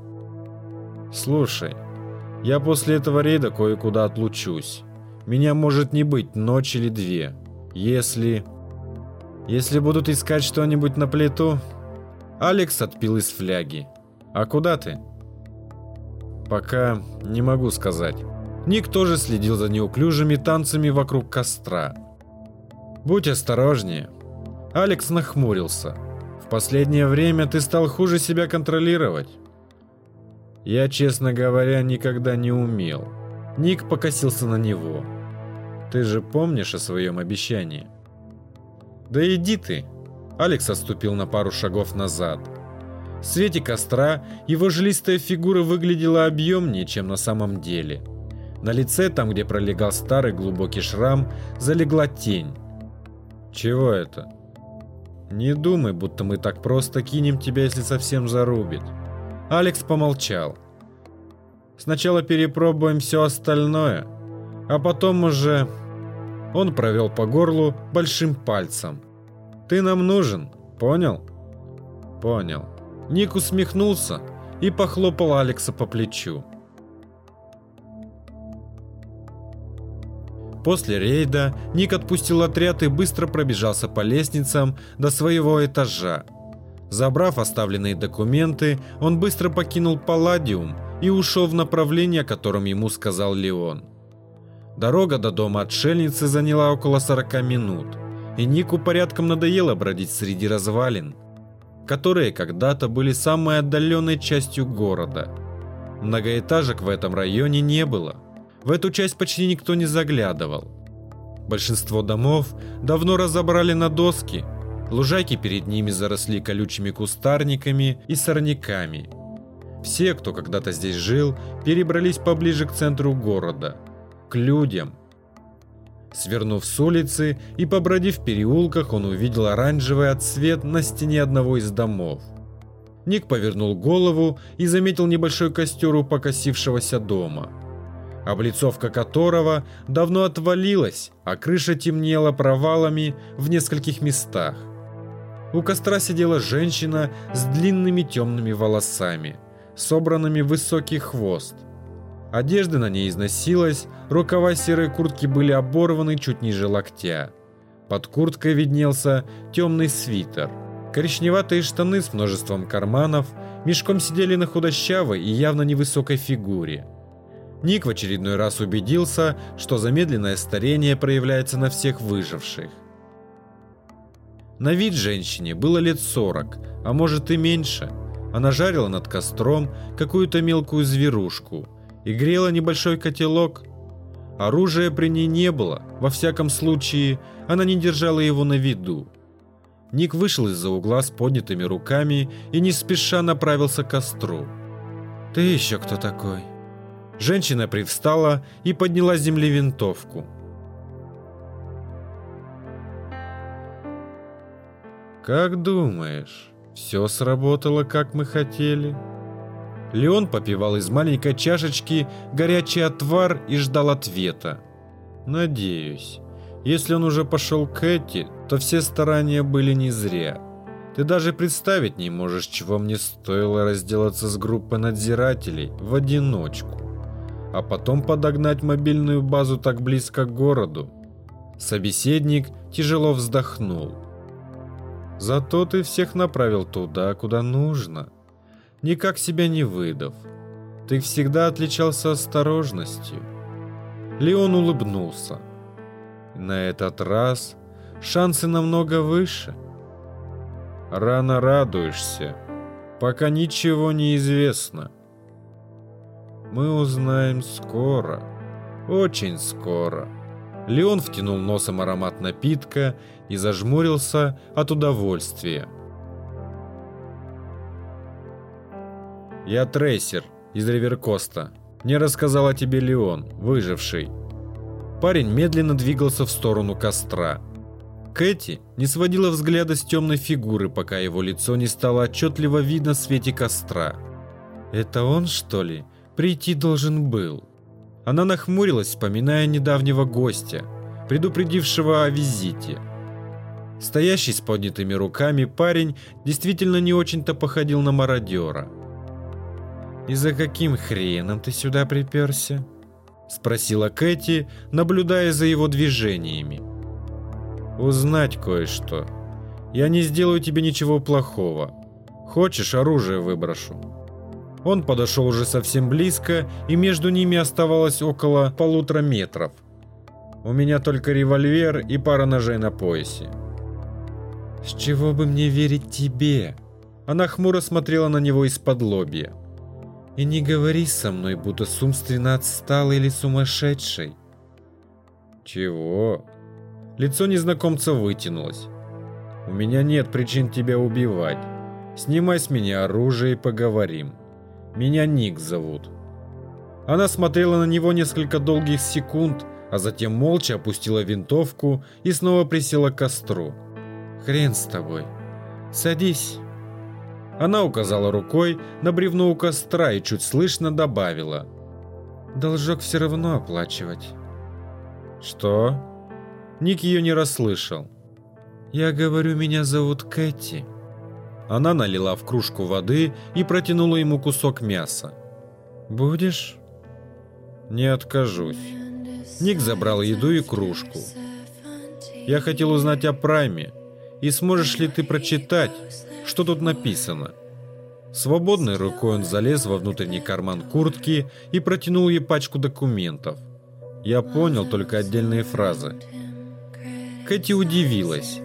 «Слушай, я после этого рейда кое-куда отлучусь. Меня может не быть ночь или две. Если... Если будут искать что-нибудь на плиту...» Алекс отпил из фляги. «А куда ты?» «Пока не могу сказать». Ник тоже следил за неуклюжими танцами вокруг костра. «Будь осторожнее», Алекс нахмурился. «В последнее время ты стал хуже себя контролировать». Я, честно говоря, никогда не умел. Ник покосился на него. «Ты же помнишь о своем обещании?» «Да иди ты!» Алекс отступил на пару шагов назад. В свете костра его жилистая фигура выглядела объемнее, чем на самом деле. На лице, там где пролегал старый глубокий шрам, залегла тень. «Чего это?» Не думай, будто мы так просто кинем тебя, если совсем зарубит. Алекс помолчал. Сначала перепробуем все остальное, а потом уже... Он провел по горлу большим пальцем. Ты нам нужен, понял? Понял. Ник усмехнулся и похлопал Алекса по плечу. После рейда Ник отпустил отряд и быстро пробежался по лестницам до своего этажа. Забрав оставленные документы, он быстро покинул Палладиум и ушел в направлении, о котором ему сказал Леон. Дорога до дома отшельницы заняла около 40 минут, и Нику порядком надоело бродить среди развалин, которые когда-то были самой отдаленной частью города. Многоэтажек в этом районе не было. В эту часть почти никто не заглядывал. Большинство домов давно разобрали на доски, лужайки перед ними заросли колючими кустарниками и сорняками. Все, кто когда-то здесь жил, перебрались поближе к центру города – к людям. Свернув с улицы и побродив в переулках, он увидел оранжевый отсвет на стене одного из домов. Ник повернул голову и заметил небольшой костер у покосившегося дома, облицовка которого давно отвалилась, а крыша темнела провалами в нескольких местах. У костра сидела женщина с длинными темными волосами, собранными в высокий хвост – Одежда на ней износилась, рукава серой куртки были оборваны чуть ниже локтя. Под курткой виднелся темный свитер. Коричневатые штаны с множеством карманов мешком сидели на худощавой и явно невысокой фигуре. Ник в очередной раз убедился, что замедленное старение проявляется на всех выживших. На вид женщине было лет 40, а может и меньше. Она жарила над костром какую-то мелкую зверушку – и грела небольшой котелок. Оружия при ней не было, во всяком случае, она не держала его на виду. Ник вышел из-за угла с поднятыми руками и не спеша направился к костру. «Ты еще кто такой?» Женщина привстала и подняла с земли винтовку. «Как думаешь, все сработало, как мы хотели?» Леон попивал из маленькой чашечки горячий отвар и ждал ответа. «Надеюсь. Если он уже пошел к Эти, то все старания были не зря. Ты даже представить не можешь, чего мне стоило разделаться с группой надзирателей в одиночку, а потом подогнать мобильную базу так близко к городу». Собеседник тяжело вздохнул. «Зато ты всех направил туда, куда нужно» никак себя не выдав. Ты всегда отличался осторожностью. Леон улыбнулся. На этот раз шансы намного выше. Рано радуешься, пока ничего не известно. Мы узнаем скоро, очень скоро. Леон втянул носом аромат напитка и зажмурился от удовольствия. «Я трейсер из Риверкоста. Мне рассказал о тебе Леон, выживший». Парень медленно двигался в сторону костра. Кэти не сводила взгляда с темной фигуры, пока его лицо не стало отчетливо видно в свете костра. «Это он, что ли? Прийти должен был». Она нахмурилась, вспоминая недавнего гостя, предупредившего о визите. Стоящий с поднятыми руками парень действительно не очень-то походил на мародера – «И за каким хреном ты сюда приперся?» Спросила Кэти, наблюдая за его движениями. «Узнать кое-что. Я не сделаю тебе ничего плохого. Хочешь, оружие выброшу?» Он подошел уже совсем близко, и между ними оставалось около полутора метров. У меня только револьвер и пара ножей на поясе. «С чего бы мне верить тебе?» Она хмуро смотрела на него из-под лобья. И не говори со мной, будто с умственно или сумасшедшей. Чего? Лицо незнакомца вытянулось. У меня нет причин тебя убивать. Снимай с меня оружие и поговорим. Меня Ник зовут. Она смотрела на него несколько долгих секунд, а затем молча опустила винтовку и снова присела к костру. Хрен с тобой. Садись. Она указала рукой на бревно у костра и чуть слышно добавила. «Должок все равно оплачивать». «Что?» Ник ее не расслышал. «Я говорю, меня зовут Кэти». Она налила в кружку воды и протянула ему кусок мяса. «Будешь?» «Не откажусь». Ник забрал еду и кружку. Я хотел узнать о Прайме. И сможешь ли ты прочитать, что тут написано? Свободной рукой он залез во внутренний карман куртки и протянул ей пачку документов. Я понял только отдельные фразы. Кэти удивилась.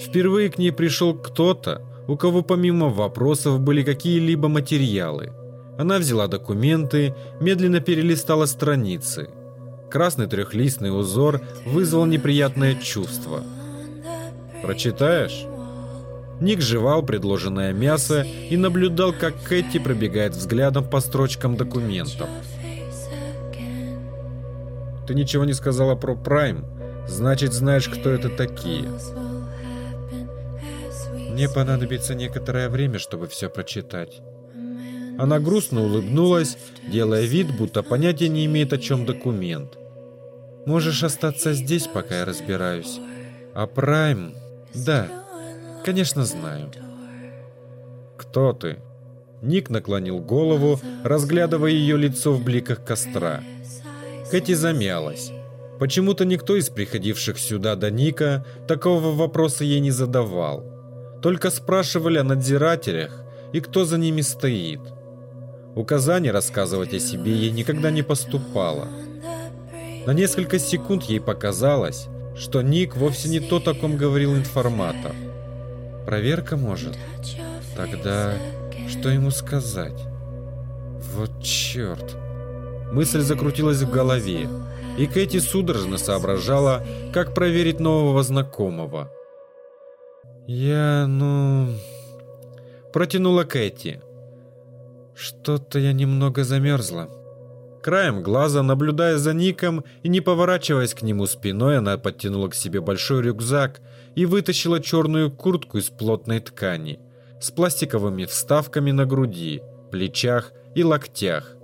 Впервые к ней пришел кто-то, у кого помимо вопросов были какие-либо материалы. Она взяла документы, медленно перелистала страницы. Красный трехлистный узор вызвал неприятное чувство. «Прочитаешь?» Ник жевал предложенное мясо и наблюдал, как Кэти пробегает взглядом по строчкам документов. «Ты ничего не сказала про Прайм, значит знаешь, кто это такие». Мне понадобится некоторое время, чтобы все прочитать. Она грустно улыбнулась, делая вид, будто понятия не имеет, о чем документ. Можешь остаться здесь, пока я разбираюсь. А Прайм... Да, конечно, знаю. Кто ты? Ник наклонил голову, разглядывая ее лицо в бликах костра. Кэти замялась. Почему-то никто из приходивших сюда до Ника такого вопроса ей не задавал. Только спрашивали о надзирателях и кто за ними стоит. Указаний рассказывать о себе ей никогда не поступало. На несколько секунд ей показалось, что Ник вовсе не то, о ком говорил информатор. Проверка может? Тогда что ему сказать? Вот черт. Мысль закрутилась в голове, и Кэти судорожно соображала, как проверить нового знакомого – «Я, ну...» Протянула Кэти. «Что-то я немного замерзла». Краем глаза, наблюдая за Ником и не поворачиваясь к нему спиной, она подтянула к себе большой рюкзак и вытащила черную куртку из плотной ткани с пластиковыми вставками на груди, плечах и локтях.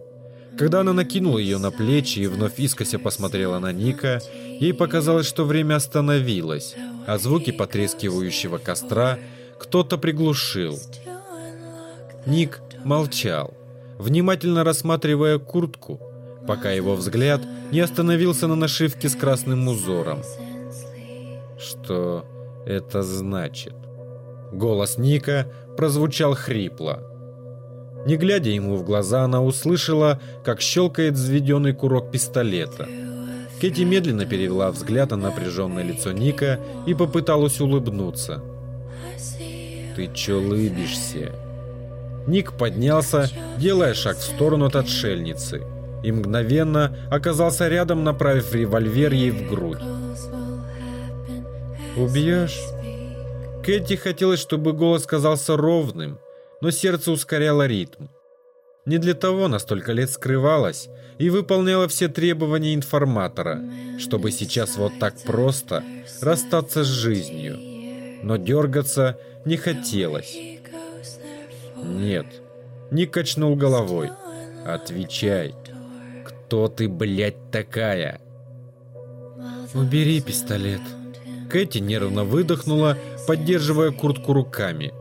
Когда она накинула ее на плечи и вновь искося посмотрела на Ника, ей показалось, что время остановилось, а звуки потрескивающего костра кто-то приглушил. Ник молчал, внимательно рассматривая куртку, пока его взгляд не остановился на нашивке с красным узором. Что это значит? Голос Ника прозвучал хрипло. Не глядя ему в глаза, она услышала, как щелкает взведенный курок пистолета. Кэти медленно перевела взгляд на напряженное лицо Ника и попыталась улыбнуться. «Ты чё лыбишься?» Ник поднялся, делая шаг в сторону от отшельницы, и мгновенно оказался рядом, направив револьвер ей в грудь. «Убьешь?» Кэти хотелось, чтобы голос казался ровным, но сердце ускоряло ритм. Не для того она столько лет скрывалась и выполняла все требования информатора, чтобы сейчас вот так просто расстаться с жизнью. Но дергаться не хотелось. Нет, не качнул головой. Отвечай. Кто ты, блядь, такая? Убери пистолет. Кэти нервно выдохнула, поддерживая куртку руками.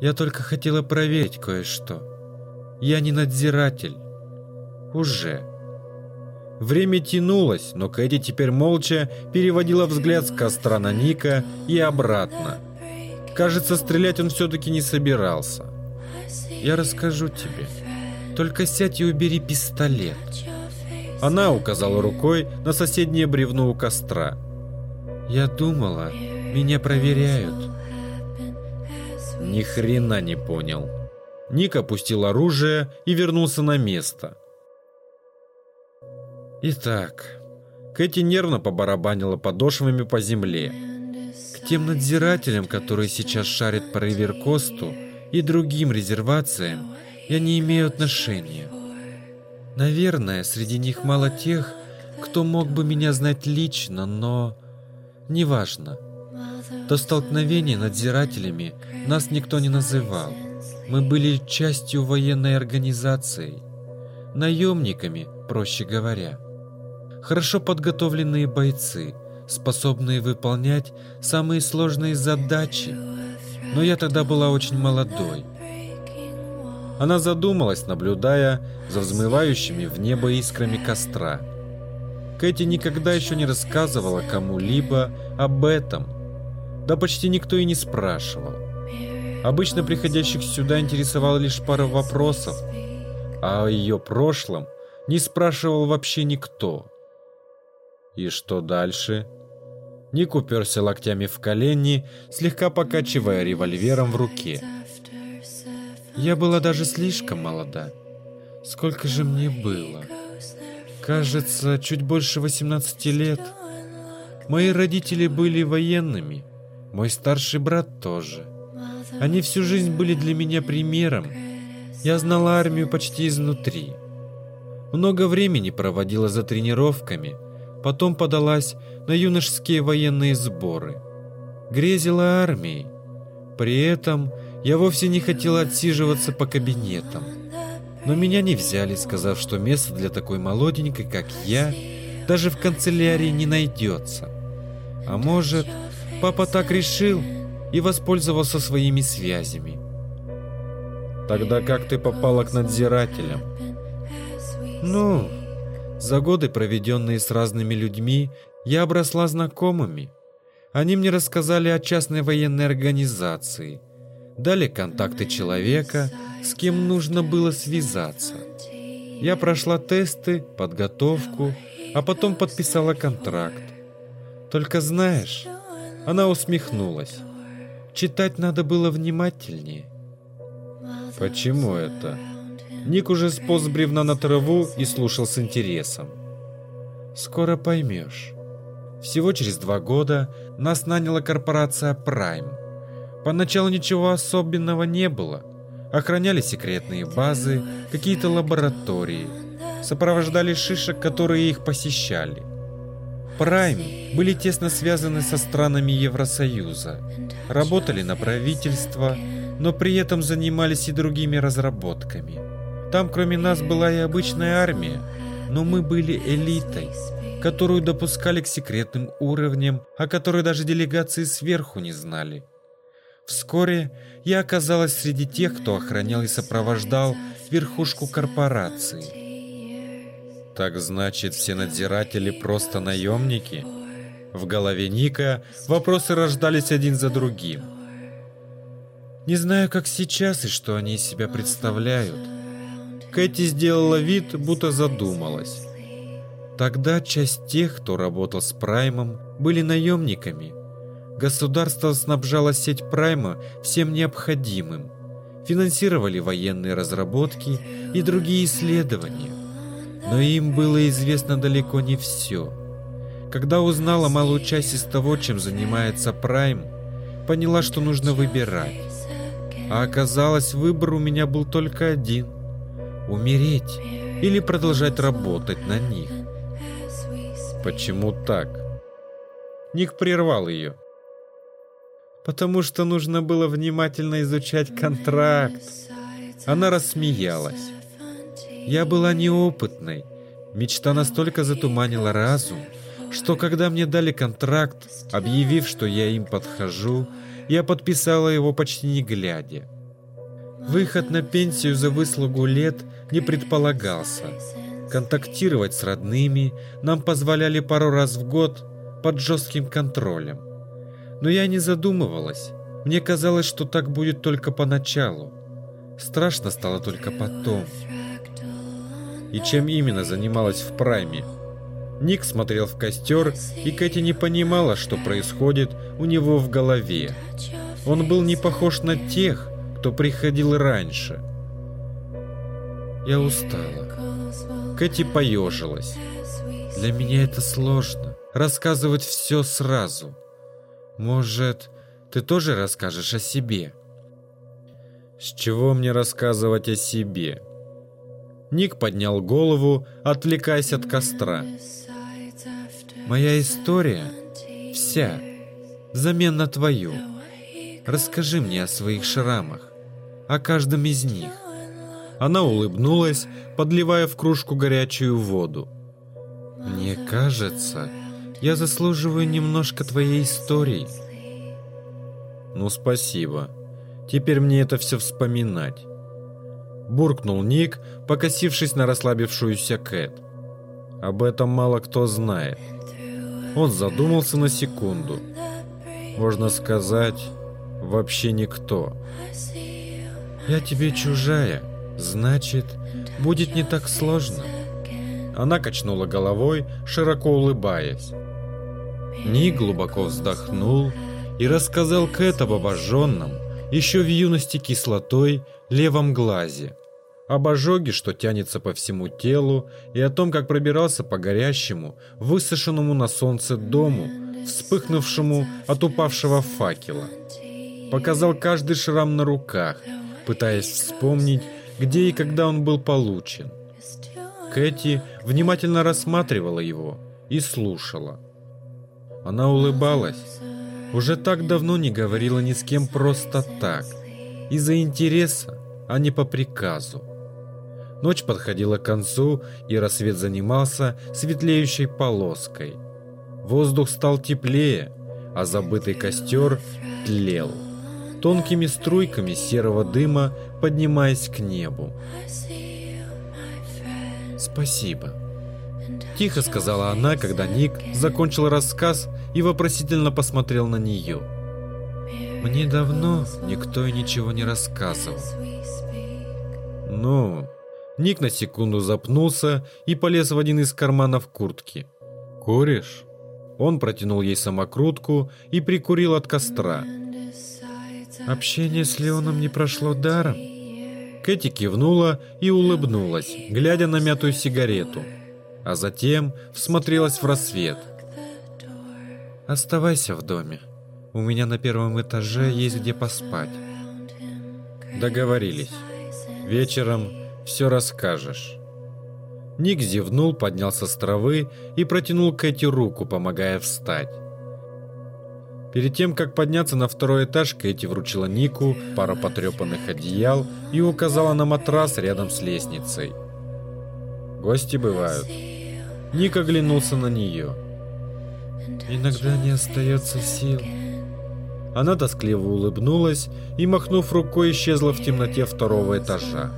Я только хотела проверить кое-что. Я не надзиратель. Уже. Время тянулось, но Кэти теперь молча переводила взгляд с костра на Ника и обратно. Кажется, стрелять он все-таки не собирался. Я расскажу тебе. Только сядь и убери пистолет. Она указала рукой на соседнее бревно у костра. Я думала, меня проверяют. Ни хрена не понял. Ник опустил оружие и вернулся на место. Итак, Кэти нервно побарабанила подошвами по земле. К тем надзирателям, которые сейчас шарят по Риверкосту и другим резервациям, я не имею отношения. Наверное, среди них мало тех, кто мог бы меня знать лично, но... Неважно. До столкновения надзирателями нас никто не называл. Мы были частью военной организации. Наемниками, проще говоря. Хорошо подготовленные бойцы, способные выполнять самые сложные задачи. Но я тогда была очень молодой. Она задумалась, наблюдая за взмывающими в небо искрами костра. Кэти никогда еще не рассказывала кому-либо об этом. Да почти никто и не спрашивал. Обычно приходящих сюда интересовала лишь пара вопросов, а о ее прошлом не спрашивал вообще никто. И что дальше? Ник уперся локтями в колени, слегка покачивая револьвером в руке. Я была даже слишком молода. Сколько же мне было? Кажется, чуть больше 18 лет. Мои родители были военными. Мой старший брат тоже. Они всю жизнь были для меня примером. Я знала армию почти изнутри. Много времени проводила за тренировками, потом подалась на юношеские военные сборы. Грезила армией. При этом я вовсе не хотела отсиживаться по кабинетам. Но меня не взяли, сказав, что место для такой молоденькой, как я, даже в канцелярии не найдется. А может, папа так решил и воспользовался своими связями. Тогда как ты попала к надзирателям? Ну, за годы, проведенные с разными людьми, я обросла знакомыми. Они мне рассказали о частной военной организации, дали контакты человека, с кем нужно было связаться. Я прошла тесты, подготовку, а потом подписала контракт. Только знаешь, она усмехнулась. Читать надо было внимательнее. Почему это? Ник уже сполз бревна на траву и слушал с интересом. Скоро поймешь. Всего через два года нас наняла корпорация Prime. Поначалу ничего особенного не было. Охраняли секретные базы, какие-то лаборатории. Сопровождали шишек, которые их посещали. Prime были тесно связаны со странами Евросоюза. Работали на правительство, но при этом занимались и другими разработками. Там кроме нас была и обычная армия, но мы были элитой, которую допускали к секретным уровням, о которой даже делегации сверху не знали. Вскоре я оказалась среди тех, кто охранял и сопровождал верхушку корпорации. Так значит, все надзиратели просто наемники? В голове Ника вопросы рождались один за другим. Не знаю, как сейчас и что они из себя представляют. Кэти сделала вид, будто задумалась. Тогда часть тех, кто работал с Праймом, были наемниками. Государство снабжало сеть Прайма всем необходимым, финансировали военные разработки и другие исследования. Но им было известно далеко не все. Когда узнала малую часть из того, чем занимается Прайм, поняла, что нужно выбирать. А оказалось, выбор у меня был только один – Умереть или продолжать работать на них? Почему так? Ник прервал ее. Потому что нужно было внимательно изучать контракт. Она рассмеялась. Я была неопытной. Мечта настолько затуманила разум, что когда мне дали контракт, объявив, что я им подхожу, я подписала его почти не глядя. Выход на пенсию за выслугу лет не предполагался. Контактировать с родными нам позволяли пару раз в год под жестким контролем. Но я не задумывалась. Мне казалось, что так будет только поначалу. Страшно стало только потом. И чем именно занималась в прайме? Ник смотрел в костер, и Кэти не понимала, что происходит у него в голове. Он был не похож на тех, кто приходил раньше. Я устала. Кэти поежилась. Для меня это сложно. Рассказывать все сразу. Может, ты тоже расскажешь о себе? С чего мне рассказывать о себе? Ник поднял голову, отвлекаясь от костра. Моя история вся взамен на твою. Расскажи мне о своих шрамах о каждом из них. Она улыбнулась, подливая в кружку горячую воду. «Мне кажется, я заслуживаю немножко твоей истории». «Ну, спасибо. Теперь мне это все вспоминать». Буркнул Ник, покосившись на расслабившуюся Кэт. Об этом мало кто знает. Он задумался на секунду. Можно сказать, вообще никто. Я тебе чужая, значит, будет не так сложно. Она качнула головой, широко улыбаясь. Ник глубоко вздохнул и рассказал Кэт об обожженном, еще в юности кислотой, левом глазе. Об ожоге, что тянется по всему телу, и о том, как пробирался по горящему, высушенному на солнце дому, вспыхнувшему от упавшего факела. Показал каждый шрам на руках, пытаясь вспомнить, где и когда он был получен. Кэти внимательно рассматривала его и слушала. Она улыбалась. Уже так давно не говорила ни с кем просто так. Из-за интереса, а не по приказу. Ночь подходила к концу, и рассвет занимался светлеющей полоской. Воздух стал теплее, а забытый костер тлел, тонкими струйками серого дыма поднимаясь к небу. «Спасибо», – тихо сказала она, когда Ник закончил рассказ и вопросительно посмотрел на нее. «Мне давно никто и ничего не рассказывал». «Ну...» Ник на секунду запнулся и полез в один из карманов куртки. «Куришь?» Он протянул ей самокрутку и прикурил от костра. «Общение с Леоном не прошло даром?» Кэти кивнула и улыбнулась, глядя на мятую сигарету, а затем всмотрелась в рассвет. «Оставайся в доме. У меня на первом этаже есть где поспать». Договорились. Вечером все расскажешь. Ник зевнул, поднялся с травы и протянул Кэти руку, помогая встать. Перед тем, как подняться на второй этаж, Кэти вручила Нику пару потрепанных одеял и указала на матрас рядом с лестницей. Гости бывают. Ник оглянулся на нее. Иногда не остается сил. Она тоскливо улыбнулась и, махнув рукой, исчезла в темноте второго этажа.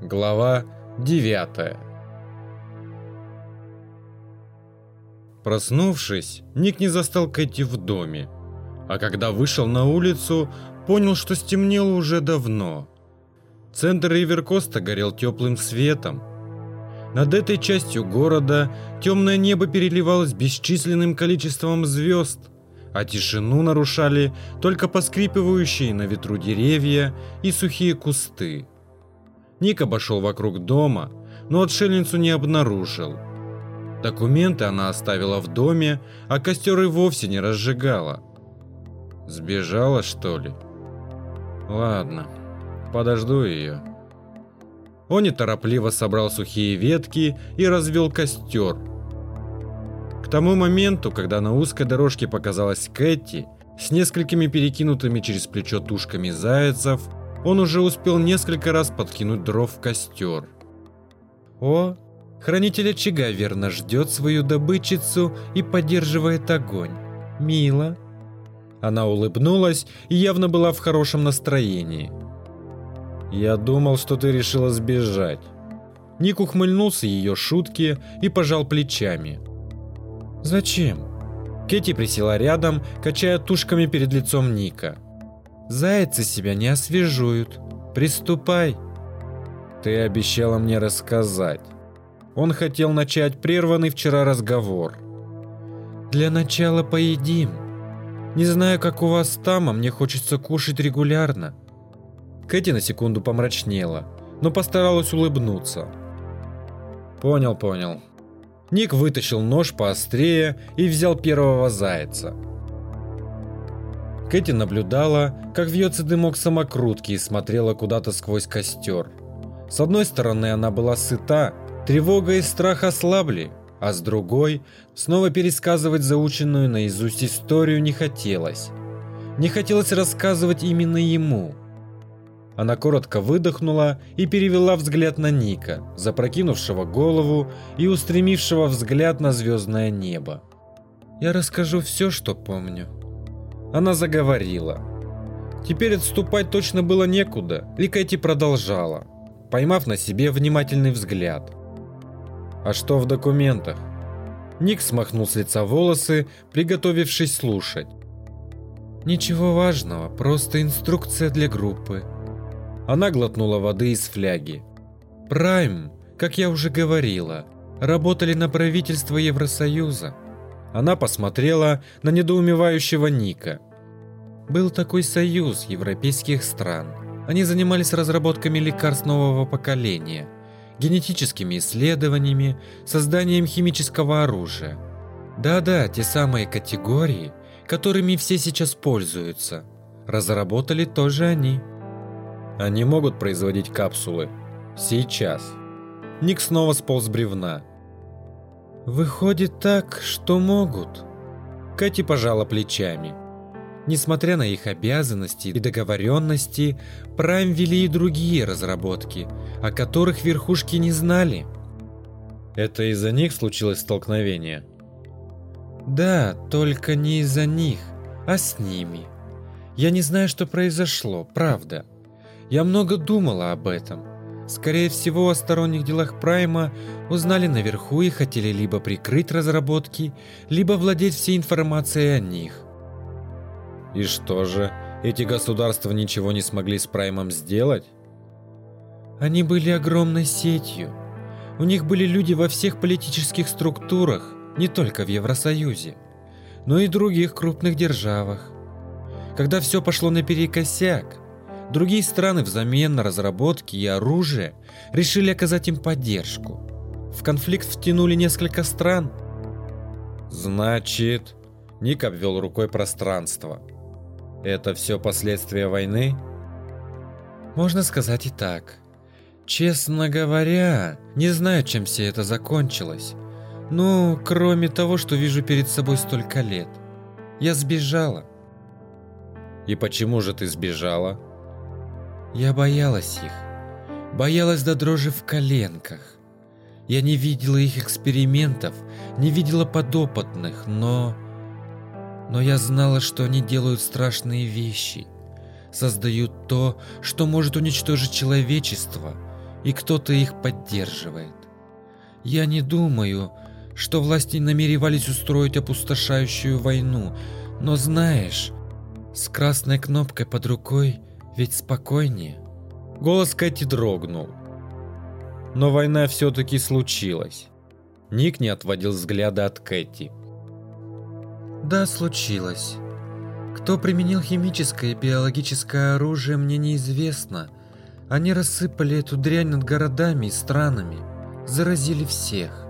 Глава 9 Проснувшись, Ник не застал Кэти в доме, а когда вышел на улицу, понял, что стемнело уже давно. Центр Риверкоста горел теплым светом. Над этой частью города темное небо переливалось бесчисленным количеством звезд, а тишину нарушали только поскрипывающие на ветру деревья и сухие кусты. Ник обошел вокруг дома, но отшельницу не обнаружил. Документы она оставила в доме, а костер и вовсе не разжигала. Сбежала, что ли? Ладно, подожду ее. Он неторопливо собрал сухие ветки и развел костер. К тому моменту, когда на узкой дорожке показалась Кэти, с несколькими перекинутыми через плечо тушками зайцев, он уже успел несколько раз подкинуть дров в костер. О, хранитель очага верно ждет свою добычицу и поддерживает огонь. Мило. Она улыбнулась и явно была в хорошем настроении. «Я думал, что ты решила сбежать». Ник ухмыльнулся ее шутке и пожал плечами. «Зачем?» Кэти присела рядом, качая тушками перед лицом Ника. Зайцы себя не освежуют. Приступай. Ты обещала мне рассказать. Он хотел начать прерванный вчера разговор. Для начала поедим. Не знаю, как у вас там, а мне хочется кушать регулярно. Кэти на секунду помрачнела, но постаралась улыбнуться. Понял, понял. Ник вытащил нож поострее и взял первого зайца. Кэти наблюдала, как вьется дымок самокрутки и смотрела куда-то сквозь костер. С одной стороны она была сыта, тревога и страх ослабли, а с другой, снова пересказывать заученную наизусть историю не хотелось. Не хотелось рассказывать именно ему. Она коротко выдохнула и перевела взгляд на Ника, запрокинувшего голову и устремившего взгляд на звездное небо. «Я расскажу все, что помню». Она заговорила. Теперь отступать точно было некуда, и Кэти продолжала, поймав на себе внимательный взгляд. «А что в документах?» Ник смахнул с лица волосы, приготовившись слушать. «Ничего важного, просто инструкция для группы», она глотнула воды из фляги. Прайм, как я уже говорила, работали на правительство Евросоюза. Она посмотрела на недоумевающего Ника. Был такой союз европейских стран. Они занимались разработками лекарств нового поколения, генетическими исследованиями, созданием химического оружия. Да-да, те самые категории, которыми все сейчас пользуются. Разработали тоже они. Они могут производить капсулы. Сейчас. Ник снова сполз с бревна. Выходит так, что могут. Кэти пожала плечами. Несмотря на их обязанности и договоренности, Прайм вели и другие разработки, о которых верхушки не знали. Это из-за них случилось столкновение? Да, только не из-за них, а с ними. Я не знаю, что произошло, правда. Я много думала об этом. Скорее всего, о сторонних делах Прайма узнали наверху и хотели либо прикрыть разработки, либо владеть всей информацией о них. И что же, эти государства ничего не смогли с Праймом сделать? Они были огромной сетью. У них были люди во всех политических структурах, не только в Евросоюзе, но и других крупных державах. Когда все пошло наперекосяк, Другие страны взамен на разработки и оружие решили оказать им поддержку. В конфликт втянули несколько стран. Значит, Ник обвел рукой пространство. Это все последствия войны? Можно сказать и так. Честно говоря, не знаю, чем все это закончилось. Ну, кроме того, что вижу перед собой столько лет. Я сбежала. И почему же ты сбежала? Я боялась их. Боялась до дрожи в коленках. Я не видела их экспериментов, не видела подопытных, но... Но я знала, что они делают страшные вещи. Создают то, что может уничтожить человечество, и кто-то их поддерживает. Я не думаю, что власти намеревались устроить опустошающую войну, но знаешь, с красной кнопкой под рукой ведь спокойнее. Голос Кэти дрогнул. Но война все-таки случилась. Ник не отводил взгляда от Кэти. Да, случилось. Кто применил химическое и биологическое оружие, мне неизвестно. Они рассыпали эту дрянь над городами и странами, заразили всех.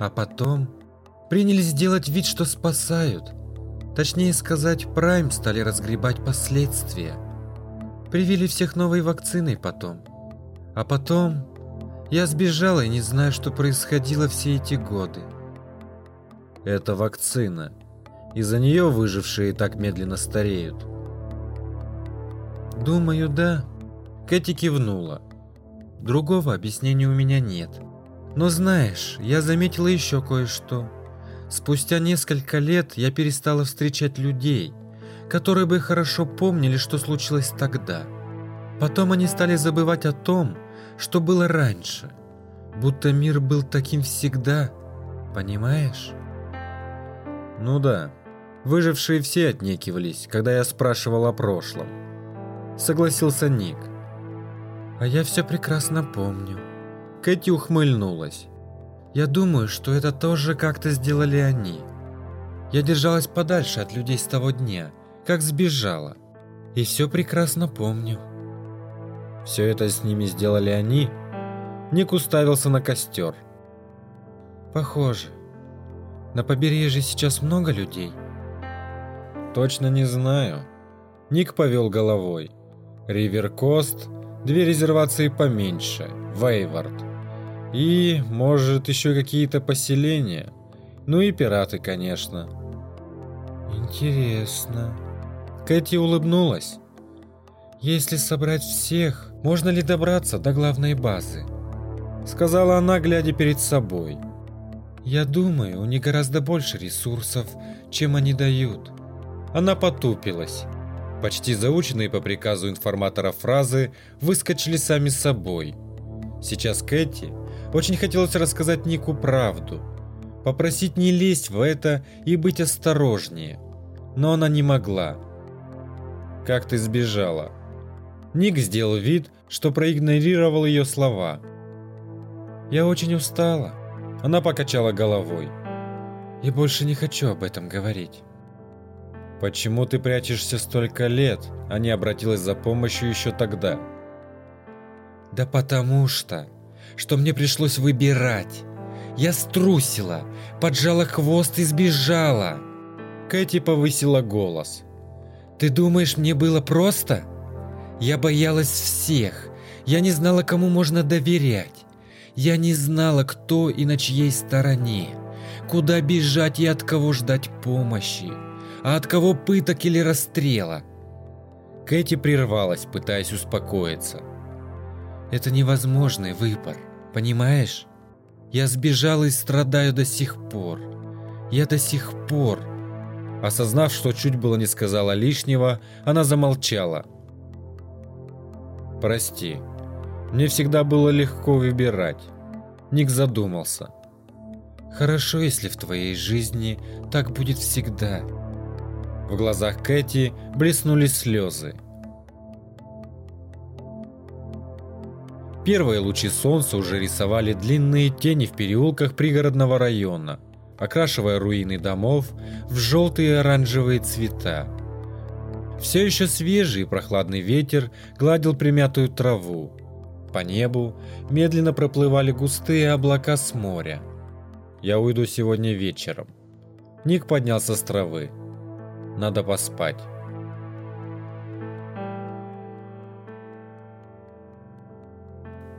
А потом принялись делать вид, что спасают. Точнее сказать, Прайм стали разгребать последствия. Привели всех новой вакциной потом. А потом я сбежала и не знаю, что происходило все эти годы. Это вакцина. Из-за нее выжившие так медленно стареют. Думаю, да. Кэти кивнула. Другого объяснения у меня нет. Но знаешь, я заметила еще кое-что. Спустя несколько лет я перестала встречать людей – которые бы хорошо помнили, что случилось тогда. Потом они стали забывать о том, что было раньше, будто мир был таким всегда, понимаешь? Ну да, выжившие все отнекивались, когда я спрашивал о прошлом. Согласился Ник. А я все прекрасно помню. Кэти ухмыльнулась. Я думаю, что это тоже как-то сделали они. Я держалась подальше от людей с того дня – как сбежала. И все прекрасно помню. Все это с ними сделали они? Ник уставился на костер. Похоже. На побережье сейчас много людей? Точно не знаю. Ник повел головой. Риверкост, две резервации поменьше, Вейвард. И, может, еще какие-то поселения. Ну и пираты, конечно. Интересно. Кэти улыбнулась. «Если собрать всех, можно ли добраться до главной базы?» Сказала она, глядя перед собой. «Я думаю, у них гораздо больше ресурсов, чем они дают». Она потупилась. Почти заученные по приказу информатора фразы выскочили сами собой. Сейчас Кэти очень хотелось рассказать Нику правду. Попросить не лезть в это и быть осторожнее. Но она не могла. «Как ты сбежала?» Ник сделал вид, что проигнорировал ее слова. «Я очень устала», она покачала головой. «И больше не хочу об этом говорить». «Почему ты прячешься столько лет, а не обратилась за помощью еще тогда?» «Да потому что, что мне пришлось выбирать. Я струсила, поджала хвост и сбежала». Кэти повысила голос. «Ты думаешь, мне было просто? Я боялась всех. Я не знала, кому можно доверять. Я не знала, кто и на чьей стороне, куда бежать и от кого ждать помощи, а от кого пыток или расстрела. Кэти прервалась, пытаясь успокоиться. Это невозможный выбор, понимаешь? Я сбежала и страдаю до сих пор. Я до сих пор. Осознав, что чуть было не сказала лишнего, она замолчала. Прости, мне всегда было легко выбирать. Ник задумался. Хорошо, если в твоей жизни так будет всегда. В глазах Кэти блеснули слезы. Первые лучи солнца уже рисовали длинные тени в переулках пригородного района, окрашивая руины домов в желтые и оранжевые цвета. Все еще свежий и прохладный ветер гладил примятую траву, по небу медленно проплывали густые облака с моря. Я уйду сегодня вечером. Ник поднялся с травы. Надо поспать.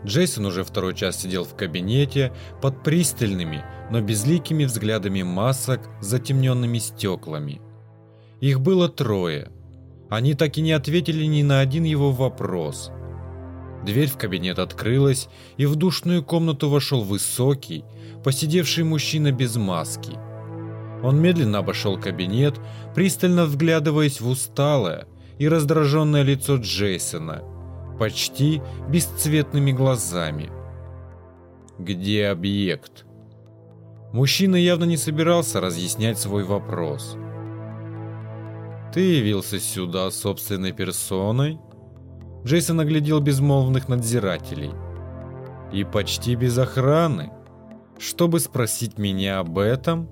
Джейсон уже второй час сидел в кабинете под пристальными, но безликими взглядами масок с затемненными стеклами. Их было трое. Они так и не ответили ни на один его вопрос – Дверь в кабинет открылась, и в душную комнату вошел высокий, посидевший мужчина без маски. Он медленно обошел кабинет, пристально вглядываясь в усталое и раздраженное лицо Джейсона, почти бесцветными глазами. «Где объект?» Мужчина явно не собирался разъяснять свой вопрос. «Ты явился сюда собственной персоной?» Джейсон оглядел безмолвных надзирателей. И почти без охраны. Чтобы спросить меня об этом?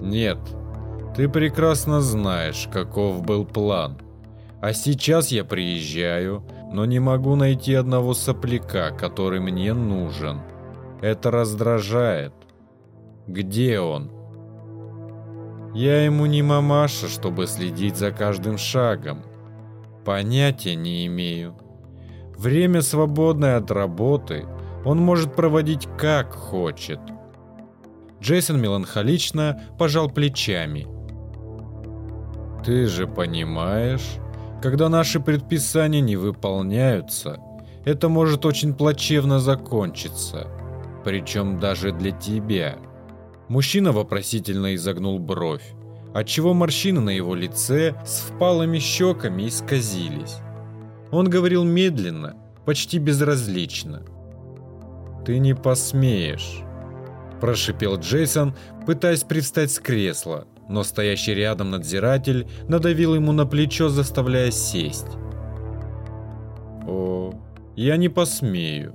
Нет, ты прекрасно знаешь, каков был план. А сейчас я приезжаю, но не могу найти одного сопляка, который мне нужен. Это раздражает. Где он? Я ему не мамаша, чтобы следить за каждым шагом. Понятия не имею. Время, свободное от работы, он может проводить как хочет. Джейсон меланхолично пожал плечами. Ты же понимаешь, когда наши предписания не выполняются, это может очень плачевно закончиться, причем даже для тебя. Мужчина вопросительно изогнул бровь отчего морщины на его лице с впалыми щеками исказились. Он говорил медленно, почти безразлично. «Ты не посмеешь», – прошипел Джейсон, пытаясь привстать с кресла, но стоящий рядом надзиратель надавил ему на плечо, заставляя сесть. «О, я не посмею»,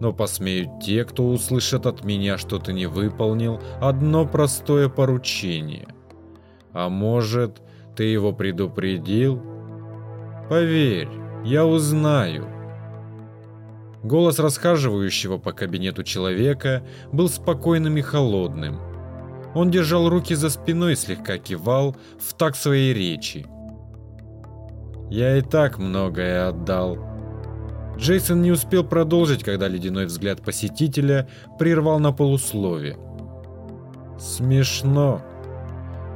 но посмеют те, кто услышат от меня, что ты не выполнил одно простое поручение. А может, ты его предупредил? Поверь, я узнаю. Голос расхаживающего по кабинету человека был спокойным и холодным. Он держал руки за спиной и слегка кивал в так своей речи. «Я и так многое отдал». Джейсон не успел продолжить, когда ледяной взгляд посетителя прервал на полуслове. «Смешно»,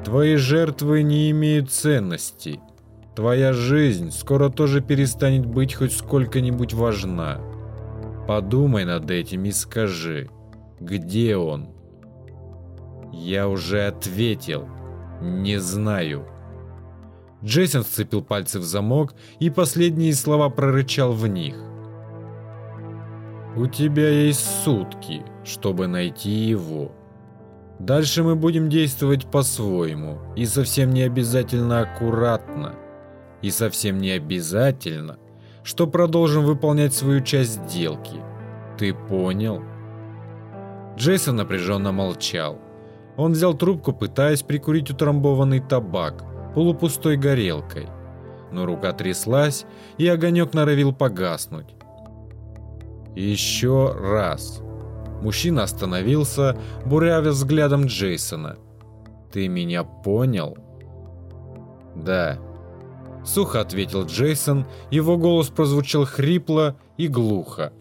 Твои жертвы не имеют ценности. твоя жизнь скоро тоже перестанет быть хоть сколько-нибудь важна. Подумай над этим и скажи, где он? Я уже ответил. Не знаю. Джейсон сцепил пальцы в замок и последние слова прорычал в них. У тебя есть сутки, чтобы найти его. Дальше мы будем действовать по-своему, и совсем не обязательно аккуратно, и совсем не обязательно, что продолжим выполнять свою часть сделки. Ты понял? Джейсон напряженно молчал. Он взял трубку, пытаясь прикурить утрамбованный табак полупустой горелкой. Но рука тряслась, и огонек норовил погаснуть. Еще раз. Мужчина остановился, бурявя взглядом Джейсона. «Ты меня понял?» «Да». Сухо ответил Джейсон, его голос прозвучал хрипло и глухо.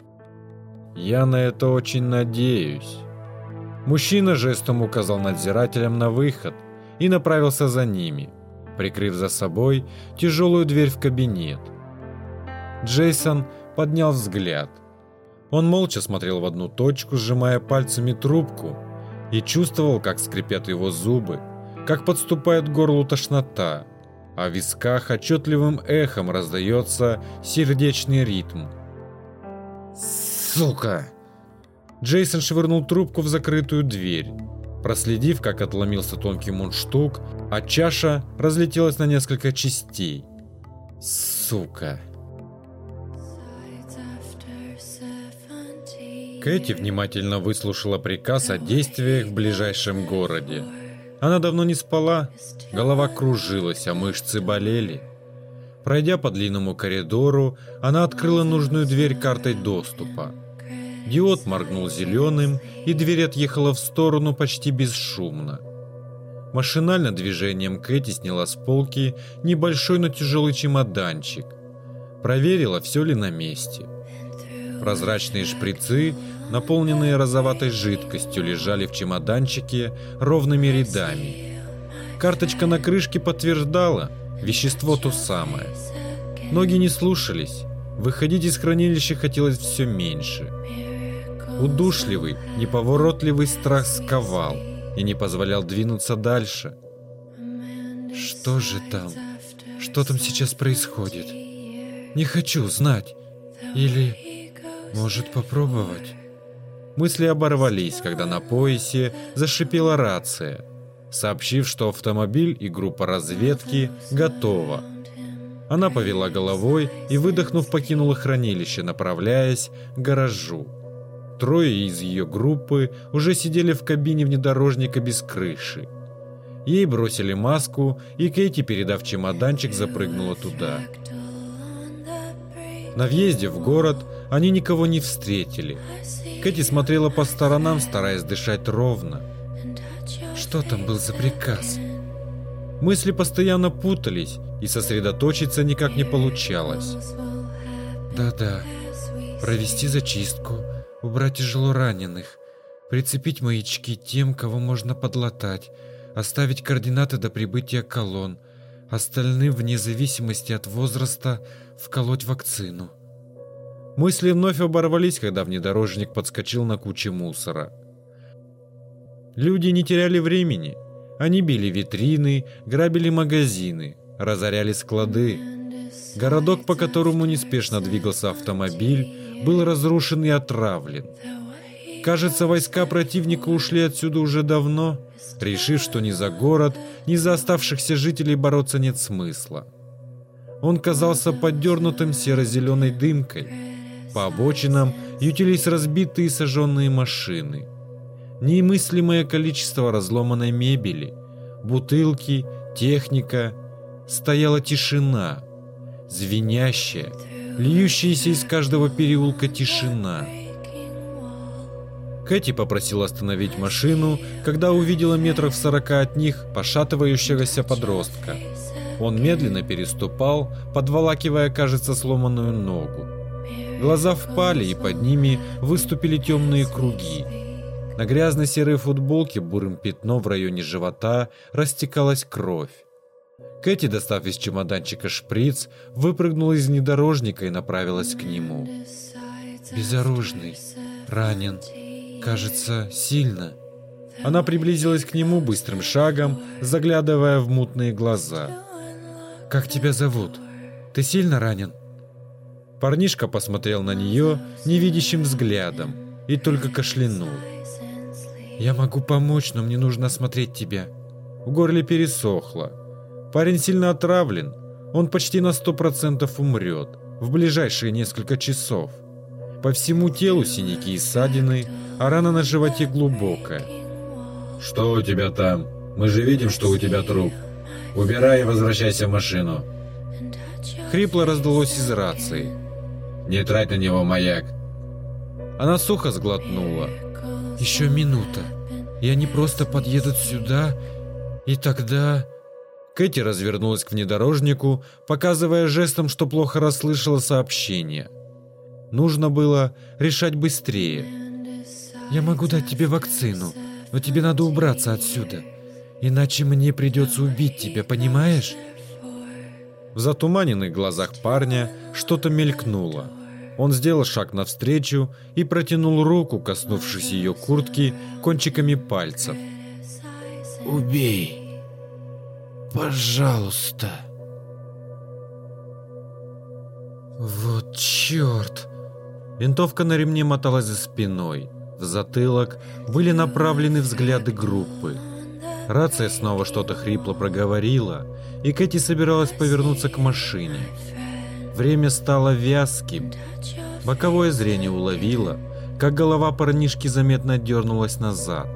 «Я на это очень надеюсь». Мужчина жестом указал надзирателям на выход и направился за ними, прикрыв за собой тяжелую дверь в кабинет. Джейсон поднял взгляд – он молча смотрел в одну точку, сжимая пальцами трубку, и чувствовал, как скрипят его зубы, как подступает к горлу тошнота, а в висках отчетливым эхом раздается сердечный ритм. «Сука!» Джейсон швырнул трубку в закрытую дверь, проследив, как отломился тонкий мундштук, а чаша разлетелась на несколько частей. «Сука!» Кэти внимательно выслушала приказ о действиях в ближайшем городе. Она давно не спала, голова кружилась, а мышцы болели. Пройдя по длинному коридору, она открыла нужную дверь картой доступа. Диод моргнул зеленым, и дверь отъехала в сторону почти бесшумно. Машинально движением Кэти сняла с полки небольшой, но тяжелый чемоданчик. Проверила, все ли на месте. Прозрачные шприцы наполненные розоватой жидкостью, лежали в чемоданчике ровными рядами. Карточка на крышке подтверждала, вещество то самое. Ноги не слушались, выходить из хранилища хотелось все меньше. Удушливый, неповоротливый страх сковал и не позволял двинуться дальше. Что же там? Что там сейчас происходит? Не хочу знать. Или, может, попробовать? Мысли оборвались, когда на поясе зашипела рация, сообщив, что автомобиль и группа разведки готова. Она повела головой и, выдохнув, покинула хранилище, направляясь к гаражу. Трое из ее группы уже сидели в кабине внедорожника без крыши. Ей бросили маску, и Кейти, передав чемоданчик, запрыгнула туда. На въезде в город они никого не встретили. Кэти смотрела по сторонам, стараясь дышать ровно. Что там был за приказ? Мысли постоянно путались, и сосредоточиться никак не получалось. Да-да, провести зачистку, убрать тяжело раненых, прицепить маячки тем, кого можно подлатать, оставить координаты до прибытия колонн, остальным, вне зависимости от возраста, вколоть вакцину. Мысли вновь оборвались, когда внедорожник подскочил на куче мусора. Люди не теряли времени. Они били витрины, грабили магазины, разоряли склады. Городок, по которому неспешно двигался автомобиль, был разрушен и отравлен. Кажется, войска противника ушли отсюда уже давно, решив, что ни за город, ни за оставшихся жителей бороться нет смысла. Он казался поддернутым серо-зеленой дымкой, по обочинам ютились разбитые и сожженные машины. Неимыслимое количество разломанной мебели, бутылки, техника. Стояла тишина, звенящая, льющаяся из каждого переулка тишина. Кэти попросила остановить машину, когда увидела метров сорока от них пошатывающегося подростка. Он медленно переступал, подволакивая, кажется, сломанную ногу. Глаза впали, и под ними выступили темные круги. На грязно-серой футболке бурым пятном в районе живота растекалась кровь. Кэти, достав из чемоданчика шприц, выпрыгнула из внедорожника и направилась к нему. «Безоружный, ранен, кажется, сильно». Она приблизилась к нему быстрым шагом, заглядывая в мутные глаза. «Как тебя зовут? Ты сильно ранен?» Парнишка посмотрел на нее невидящим взглядом и только кашлянул. «Я могу помочь, но мне нужно осмотреть тебя». В горле пересохло. Парень сильно отравлен. Он почти на сто процентов умрет в ближайшие несколько часов. По всему телу синяки и ссадины, а рана на животе глубокая. «Что у тебя там? Мы же видим, что у тебя труп. Убирай и возвращайся в машину». Хрипло раздалось из рации. «Не трать на него маяк». Она сухо сглотнула. «Еще минута. И они просто подъедут сюда, и тогда...» Кэти развернулась к внедорожнику, показывая жестом, что плохо расслышала сообщение. Нужно было решать быстрее. «Я могу дать тебе вакцину, но тебе надо убраться отсюда, иначе мне придется убить тебя, понимаешь?» В затуманенных глазах парня что-то мелькнуло. Он сделал шаг навстречу и протянул руку, коснувшись ее куртки кончиками пальцев. «Убей! Пожалуйста!» «Вот черт!» Винтовка на ремне моталась за спиной. В затылок были направлены взгляды группы. Рация снова что-то хрипло проговорила, и Кэти собиралась повернуться к машине. Время стало вязким. Боковое зрение уловило, как голова парнишки заметно дернулась назад.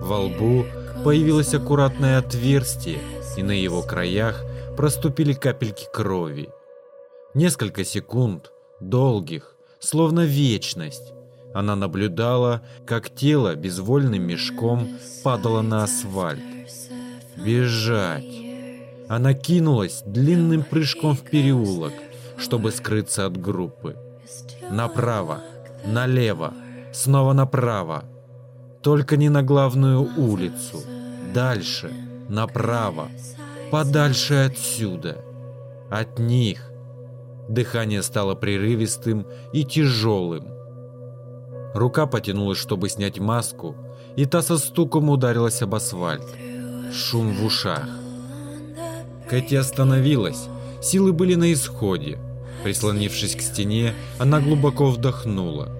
Во лбу появилось аккуратное отверстие, и на его краях проступили капельки крови. Несколько секунд, долгих, словно вечность, она наблюдала, как тело безвольным мешком падало на асфальт. Бежать. Она кинулась длинным прыжком в переулок, чтобы скрыться от группы. Направо, налево, снова направо. Только не на главную улицу. Дальше, направо, подальше отсюда. От них. Дыхание стало прерывистым и тяжелым. Рука потянулась, чтобы снять маску, и та со стуком ударилась об асфальт. Шум в ушах. Кэти остановилась. Силы были на исходе. Прислонившись к стене, она глубоко вдохнула.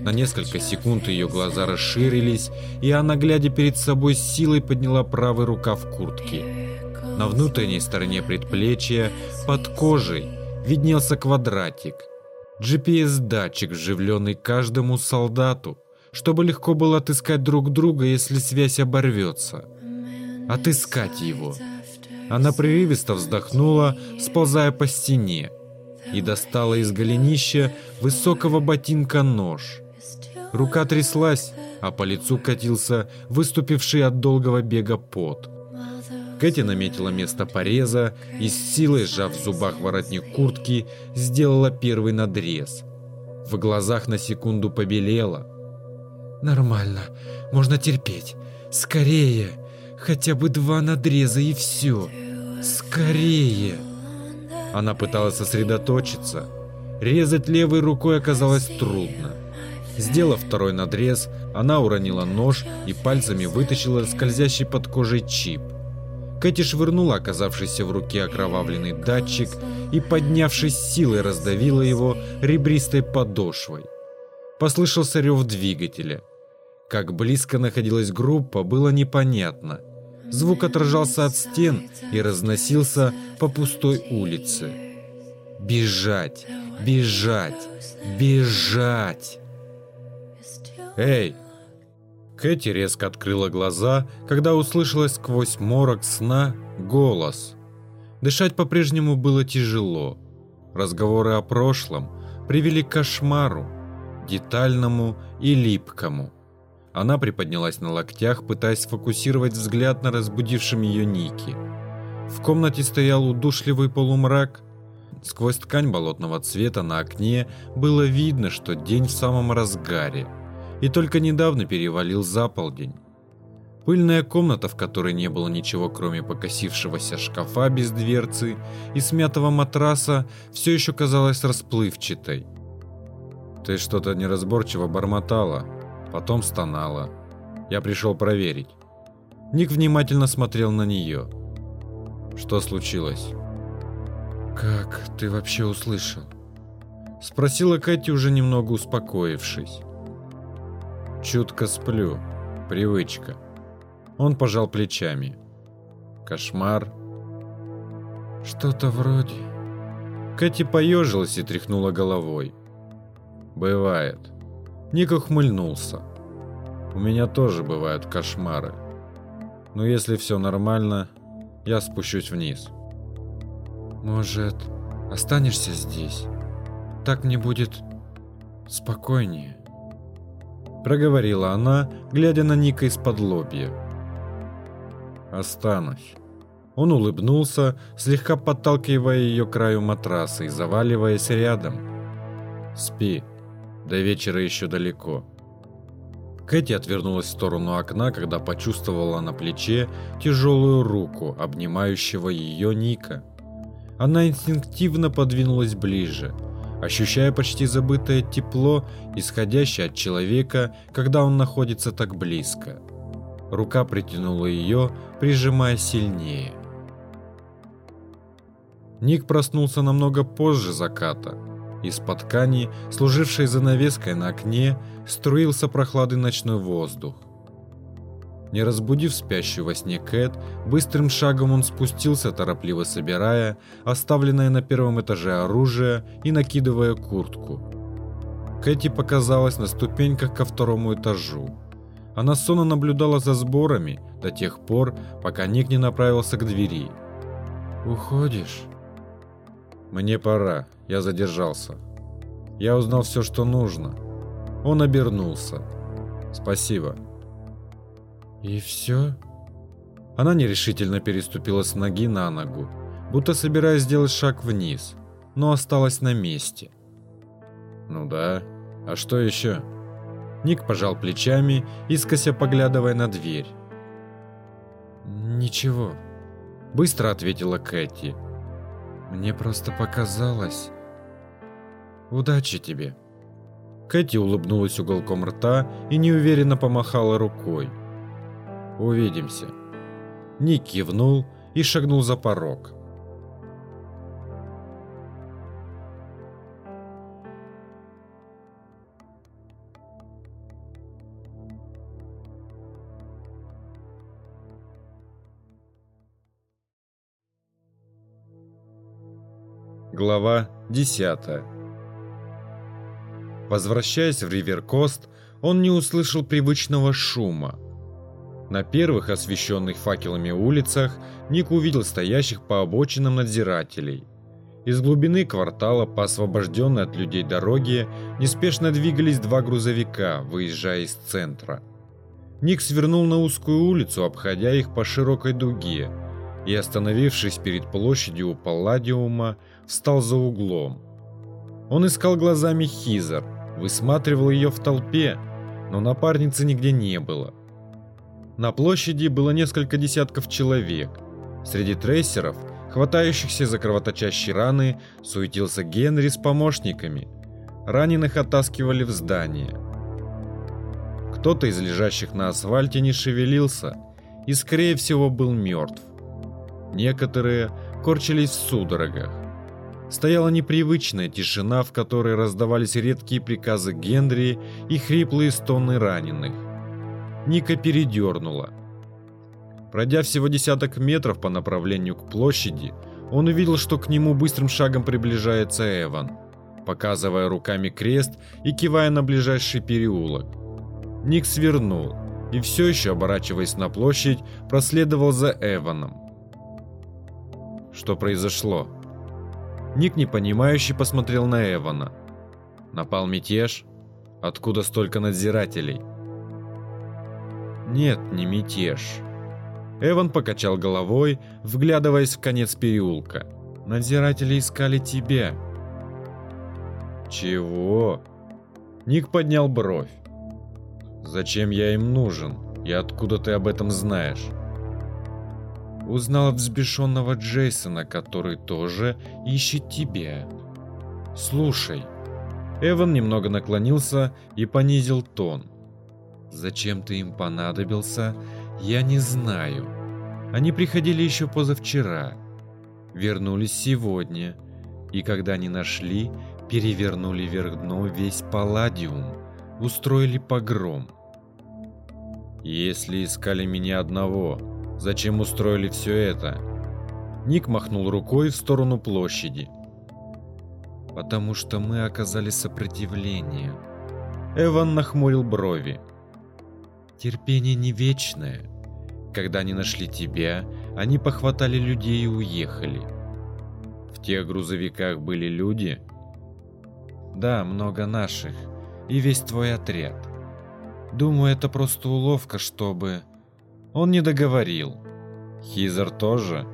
На несколько секунд ее глаза расширились, и она, глядя перед собой, с силой подняла правый рукав куртки. На внутренней стороне предплечья, под кожей, виднелся квадратик – GPS-датчик, вживленный каждому солдату, чтобы легко было отыскать друг друга, если связь оборвется. Отыскать его. Она прерывисто вздохнула, сползая по стене, и достала из голенища высокого ботинка нож. Рука тряслась, а по лицу катился выступивший от долгого бега пот. Кэти наметила место пореза и с силой, сжав в зубах воротник куртки, сделала первый надрез. В глазах на секунду побелела. «Нормально, можно терпеть. Скорее! Хотя бы два надреза и все! Скорее!» Она пыталась сосредоточиться. Резать левой рукой оказалось трудно. Сделав второй надрез, она уронила нож и пальцами вытащила скользящий под кожей чип. Кэти швырнула оказавшийся в руке окровавленный датчик и, поднявшись силой, раздавила его ребристой подошвой. Послышался рев двигателя. Как близко находилась группа, было непонятно. Звук отражался от стен и разносился по пустой улице. Бежать, бежать, бежать! Эй, Кэти резко открыла глаза, когда услышала сквозь морок сна голос. Дышать по-прежнему было тяжело. Разговоры о прошлом привели к кошмару, детальному и липкому. Она приподнялась на локтях, пытаясь сфокусировать взгляд на разбудившем ее Ники. В комнате стоял удушливый полумрак. Сквозь ткань болотного цвета на окне было видно, что день в самом разгаре – и только недавно перевалил за полдень. Пыльная комната, в которой не было ничего, кроме покосившегося шкафа без дверцы и смятого матраса, все еще казалась расплывчатой. Ты что-то неразборчиво бормотала, потом стонала. Я пришел проверить. Ник внимательно смотрел на нее. Что случилось? Как ты вообще услышал? Спросила Кэти, уже немного успокоившись. Чутко сплю. Привычка. Он пожал плечами. Кошмар. Что-то вроде. Кэти поежилась и тряхнула головой. Бывает. Ник ухмыльнулся. У меня тоже бывают кошмары. Но если все нормально, я спущусь вниз. Может, останешься здесь? Так мне будет спокойнее. Проговорила она, глядя на Ника из-под лобья. Останусь. Он улыбнулся, слегка подталкивая ее краю матраса и заваливаясь рядом. Спи. До вечера еще далеко. Кэти отвернулась в сторону окна, когда почувствовала на плече тяжелую руку, обнимающего ее Ника. Она инстинктивно подвинулась ближе, ощущая почти забытое тепло, исходящее от человека, когда он находится так близко. Рука притянула ее, прижимая сильнее. Ник проснулся намного позже заката. Из-под ткани, служившей занавеской на окне, струился прохладный ночной воздух. Не разбудив спящую во сне Кэт, быстрым шагом он спустился, торопливо собирая оставленное на первом этаже оружие и накидывая куртку. Кэти показалась на ступеньках ко второму этажу. Она сонно наблюдала за сборами до тех пор, пока Ник не направился к двери. «Уходишь?» «Мне пора, я задержался. Я узнал все, что нужно». Он обернулся. «Спасибо». «И все?» Она нерешительно переступила с ноги на ногу, будто собираясь сделать шаг вниз, но осталась на месте. «Ну да, а что еще?» Ник пожал плечами, искося поглядывая на дверь. «Ничего», — быстро ответила Кэти. «Мне просто показалось. Удачи тебе». Кэти улыбнулась уголком рта и неуверенно помахала рукой. «Увидимся». Ник кивнул и шагнул за порог. Глава 10 Возвращаясь в Риверкост, он не услышал привычного шума. На первых освещенных факелами улицах Ник увидел стоящих по обочинам надзирателей. Из глубины квартала по освобожденной от людей дороге неспешно двигались два грузовика, выезжая из центра. Ник свернул на узкую улицу, обходя их по широкой дуге, и, остановившись перед площадью у Палладиума, встал за углом. Он искал глазами Хизер, высматривал ее в толпе, но напарницы нигде не было. На площади было несколько десятков человек. Среди трейсеров, хватающихся за кровоточащие раны, суетился Генри с помощниками. Раненых оттаскивали в здание. Кто-то из лежащих на асфальте не шевелился и, скорее всего, был мертв. Некоторые корчились в судорогах. Стояла непривычная тишина, в которой раздавались редкие приказы Генри и хриплые стоны раненых. Ника передернула. Пройдя всего десяток метров по направлению к площади, он увидел, что к нему быстрым шагом приближается Эван, показывая руками крест и кивая на ближайший переулок. Ник свернул и все еще, оборачиваясь на площадь, проследовал за Эваном. Что произошло? Ник непонимающе посмотрел на Эвана. Напал мятеж? Откуда столько надзирателей? Нет, не мятеж. Эван покачал головой, вглядываясь в конец переулка. Надзиратели искали тебя. Чего? Ник поднял бровь. Зачем я им нужен? И откуда ты об этом знаешь? Узнал от взбешенного Джейсона, который тоже ищет тебя. Слушай. Эван немного наклонился и понизил тон. Зачем ты им понадобился, я не знаю. Они приходили еще позавчера. Вернулись сегодня. И когда они нашли, перевернули вверх дно весь Палладиум. Устроили погром. Если искали меня одного, зачем устроили все это? Ник махнул рукой в сторону площади. Потому что мы оказали сопротивление. Эван нахмурил брови. Терпение не вечное. Когда они нашли тебя, они похватали людей и уехали. В тех грузовиках были люди? Да, много наших. И весь твой отряд. Думаю, это просто уловка, чтобы... Он не договорил. Хизер тоже?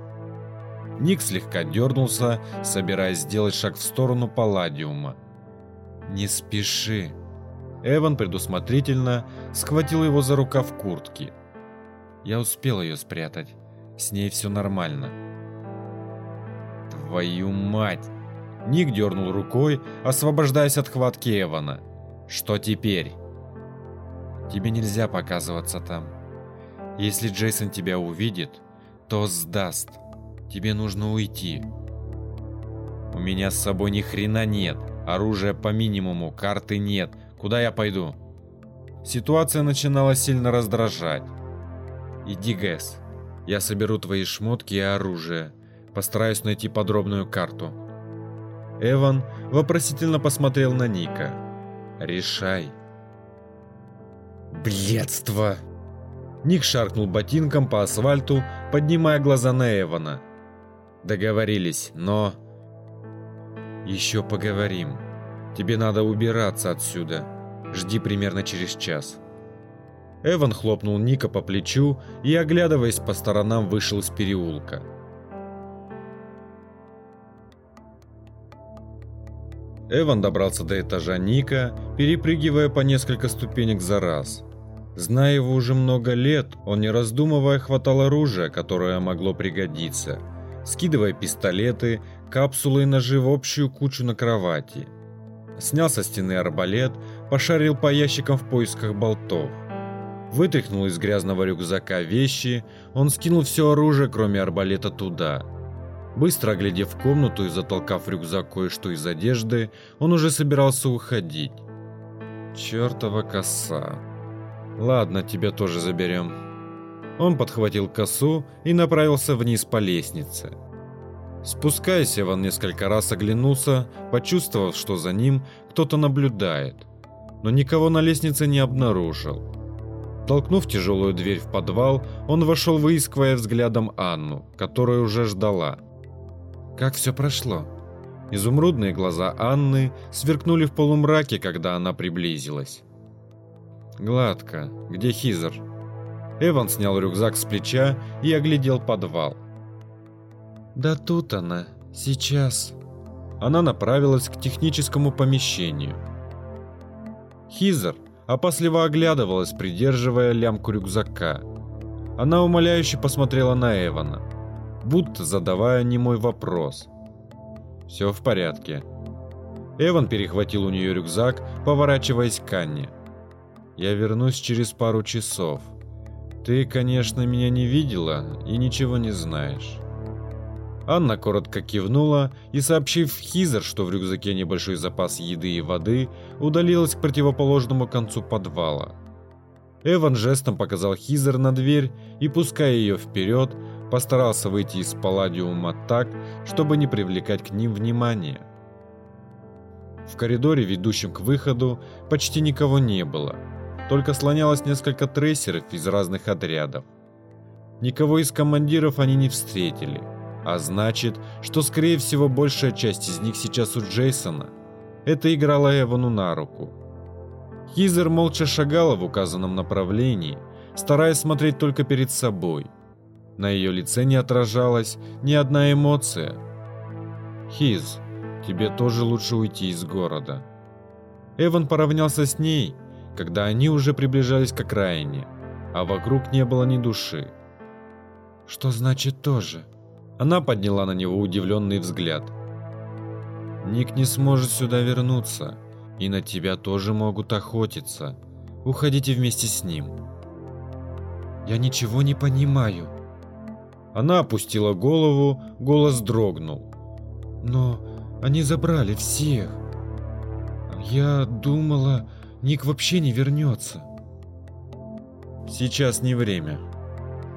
Ник слегка дернулся, собираясь сделать шаг в сторону Палладиума. «Не спеши». Эван предусмотрительно схватил его за рукав куртки. Я успел ее спрятать. С ней все нормально. Твою мать! Ник дернул рукой, освобождаясь от хватки Эвана. Что теперь? Тебе нельзя показываться там. Если Джейсон тебя увидит, то сдаст. Тебе нужно уйти. У меня с собой ни хрена нет. Оружия по минимуму, карты нет. Куда я пойду? Ситуация начинала сильно раздражать. Иди, Гэс. Я соберу твои шмотки и оружие. Постараюсь найти подробную карту. Эван вопросительно посмотрел на Ника. Решай. Блядство! Ник шаркнул ботинком по асфальту, поднимая глаза на Эвана. Договорились, но... Еще поговорим. Тебе надо убираться отсюда. Жди примерно через час. Эван хлопнул Ника по плечу и, оглядываясь по сторонам, вышел из переулка. Эван добрался до этажа Ника, перепрыгивая по несколько ступенек за раз. Зная его уже много лет, он не раздумывая хватал оружие, которое могло пригодиться, скидывая пистолеты, капсулы и ножи в общую кучу на кровати. Снял со стены арбалет, пошарил по ящикам в поисках болтов. Вытряхнул из грязного рюкзака вещи, он скинул все оружие, кроме арбалета, туда. Быстро оглядев комнату и затолкав в рюкзак кое-что из одежды, он уже собирался уходить. Чертова коса. Ладно, тебя тоже заберем. Он подхватил косу и направился вниз по лестнице. Спускаясь, Иван несколько раз оглянулся, почувствовав, что за ним кто-то наблюдает, но никого на лестнице не обнаружил. Толкнув тяжелую дверь в подвал, он вошел, выискивая взглядом Анну, которая уже ждала. «Как все прошло?» Изумрудные глаза Анны сверкнули в полумраке, когда она приблизилась. «Гладко. Где Хизер?» Эван снял рюкзак с плеча и оглядел подвал. «Да тут она. Сейчас». Она направилась к техническому помещению. Хизер опасливо оглядывалась, придерживая лямку рюкзака. Она умоляюще посмотрела на Эвана, будто задавая немой вопрос. «Все в порядке». Эван перехватил у нее рюкзак, поворачиваясь к Анне. «Я вернусь через пару часов. Ты, конечно, меня не видела и ничего не знаешь». Анна коротко кивнула и, сообщив Хизер, что в рюкзаке небольшой запас еды и воды, удалилась к противоположному концу подвала. Эван жестом показал Хизер на дверь и, пуская ее вперед, постарался выйти из палладиума так, чтобы не привлекать к ним внимания. В коридоре, ведущем к выходу, почти никого не было, только слонялось несколько трейсеров из разных отрядов. Никого из командиров они не встретили – а значит, что скорее всего большая часть из них сейчас у Джейсона. Это играло Эвану на руку. Хизер молча шагала в указанном направлении, стараясь смотреть только перед собой. На ее лице не отражалась ни одна эмоция. «Хиз, тебе тоже лучше уйти из города». Эван поравнялся с ней, когда они уже приближались к окраине. а вокруг не было ни души. Что значит тоже? Она подняла на него удивленный взгляд. Ник не сможет сюда вернуться, и на тебя тоже могут охотиться. Уходите вместе с ним. Я ничего не понимаю. Она опустила голову, голос дрогнул. Но они забрали всех. Я думала, Ник вообще не вернется. Сейчас не время.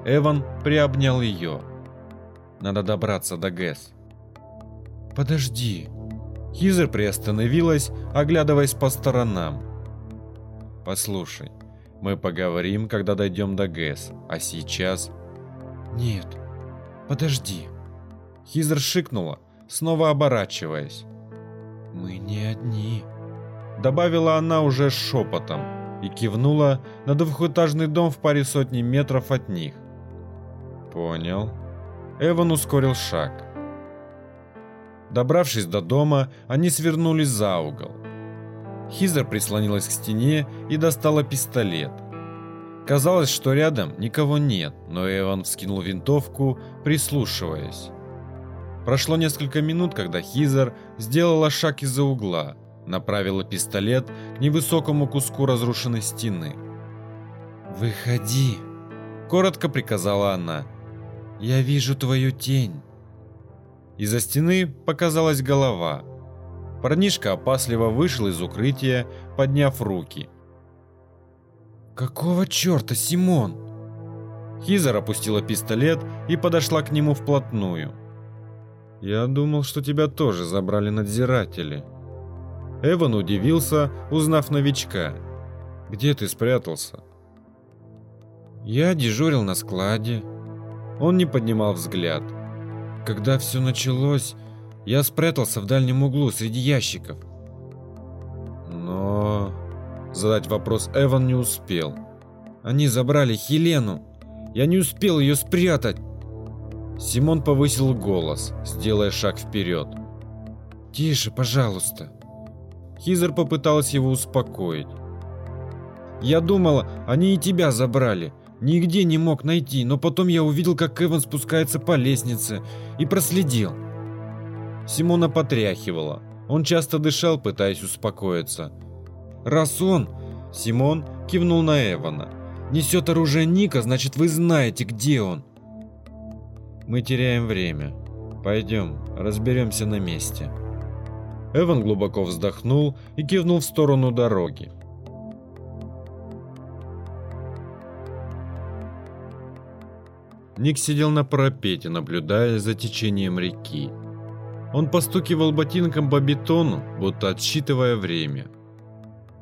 Эван приобнял ее. Надо добраться до Гэс. Подожди. Хизер приостановилась, оглядываясь по сторонам. Послушай, мы поговорим, когда дойдем до Гэс, а сейчас... Нет, подожди. Хизер шикнула, снова оборачиваясь. Мы не одни. Добавила она уже шепотом и кивнула на двухэтажный дом в паре сотни метров от них. Понял. Эван ускорил шаг. Добравшись до дома, они свернули за угол. Хизер прислонилась к стене и достала пистолет. Казалось, что рядом никого нет, но Эван вскинул винтовку, прислушиваясь. Прошло несколько минут, когда Хизер сделала шаг из-за угла, направила пистолет к невысокому куску разрушенной стены. «Выходи!» – коротко приказала она. «Я вижу твою тень!» Из-за стены показалась голова. Парнишка опасливо вышел из укрытия, подняв руки. «Какого черта, Симон?» Хизер опустила пистолет и подошла к нему вплотную. «Я думал, что тебя тоже забрали надзиратели». Эван удивился, узнав новичка. «Где ты спрятался?» «Я дежурил на складе». Он не поднимал взгляд. Когда все началось, я спрятался в дальнем углу среди ящиков. Но... Задать вопрос Эван не успел. Они забрали Хелену. Я не успел ее спрятать. Симон повысил голос, сделая шаг вперед. «Тише, пожалуйста». Хизер попыталась его успокоить. «Я думала, они и тебя забрали. Нигде не мог найти, но потом я увидел, как Эван спускается по лестнице и проследил. Симона потряхивала. Он часто дышал, пытаясь успокоиться. «Раз он...» Симон кивнул на Эвана. «Несет оружие Ника, значит вы знаете, где он». «Мы теряем время. Пойдем, разберемся на месте». Эван глубоко вздохнул и кивнул в сторону дороги. Ник сидел на парапете, наблюдая за течением реки. Он постукивал ботинком по бетону, будто отсчитывая время.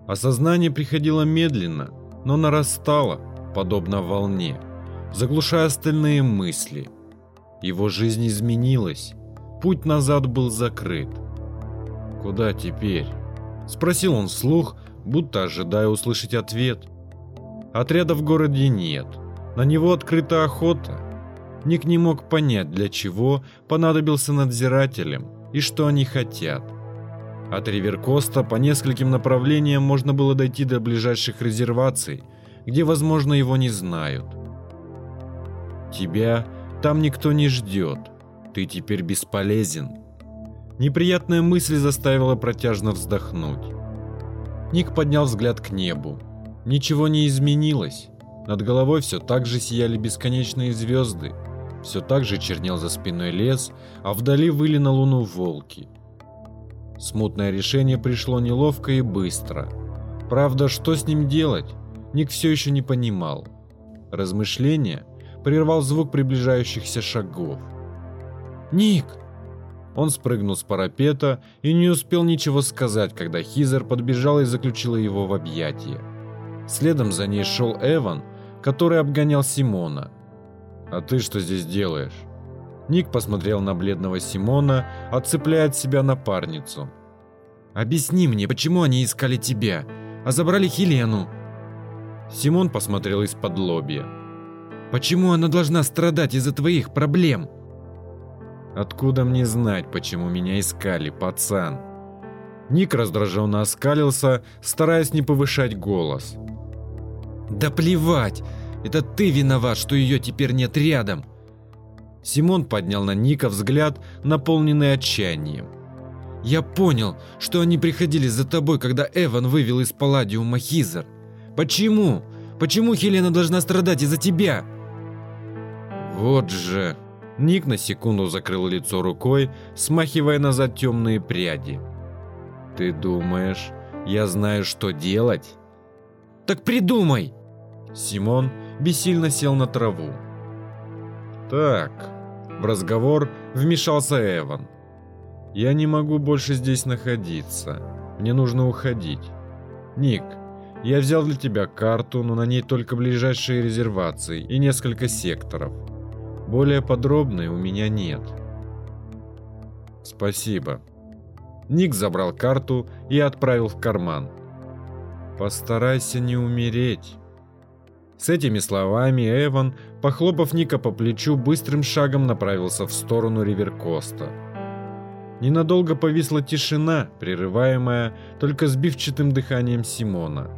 Осознание приходило медленно, но нарастало, подобно волне, заглушая остальные мысли. Его жизнь изменилась, путь назад был закрыт. «Куда теперь?» – спросил он вслух, будто ожидая услышать ответ. Отряда в городе нет – на него открыта охота. Ник не мог понять, для чего понадобился надзирателям и что они хотят. От Риверкоста по нескольким направлениям можно было дойти до ближайших резерваций, где, возможно, его не знают. Тебя там никто не ждет. Ты теперь бесполезен. Неприятная мысль заставила протяжно вздохнуть. Ник поднял взгляд к небу. Ничего не изменилось. Над головой все так же сияли бесконечные звезды, все так же чернел за спиной лес, а вдали выли на луну волки. Смутное решение пришло неловко и быстро. Правда, что с ним делать, Ник все еще не понимал. Размышление прервал звук приближающихся шагов. «Ник!» Он спрыгнул с парапета и не успел ничего сказать, когда Хизер подбежала и заключила его в объятия. Следом за ней шел Эван, который обгонял Симона. «А ты что здесь делаешь?» Ник посмотрел на бледного Симона, отцепляя от себя напарницу. «Объясни мне, почему они искали тебя, а забрали Хелену?» Симон посмотрел из-под лобья. «Почему она должна страдать из-за твоих проблем?» «Откуда мне знать, почему меня искали, пацан?» Ник раздраженно оскалился, стараясь не повышать голос. Да плевать! Это ты виноват, что ее теперь нет рядом. Симон поднял на Ника взгляд, наполненный отчаянием. Я понял, что они приходили за тобой, когда Эван вывел из Палладиума Хизер. Почему? Почему Хелена должна страдать из-за тебя? Вот же. Ник на секунду закрыл лицо рукой, смахивая назад темные пряди. Ты думаешь, я знаю, что делать? Так придумай! Симон бессильно сел на траву. Так, в разговор вмешался Эван. Я не могу больше здесь находиться. Мне нужно уходить. Ник, я взял для тебя карту, но на ней только ближайшие резервации и несколько секторов. Более подробной у меня нет. Спасибо. Ник забрал карту и отправил в карман. Постарайся не умереть. С этими словами Эван, похлопав Ника по плечу, быстрым шагом направился в сторону Риверкоста. Ненадолго повисла тишина, прерываемая только сбивчатым дыханием Симона.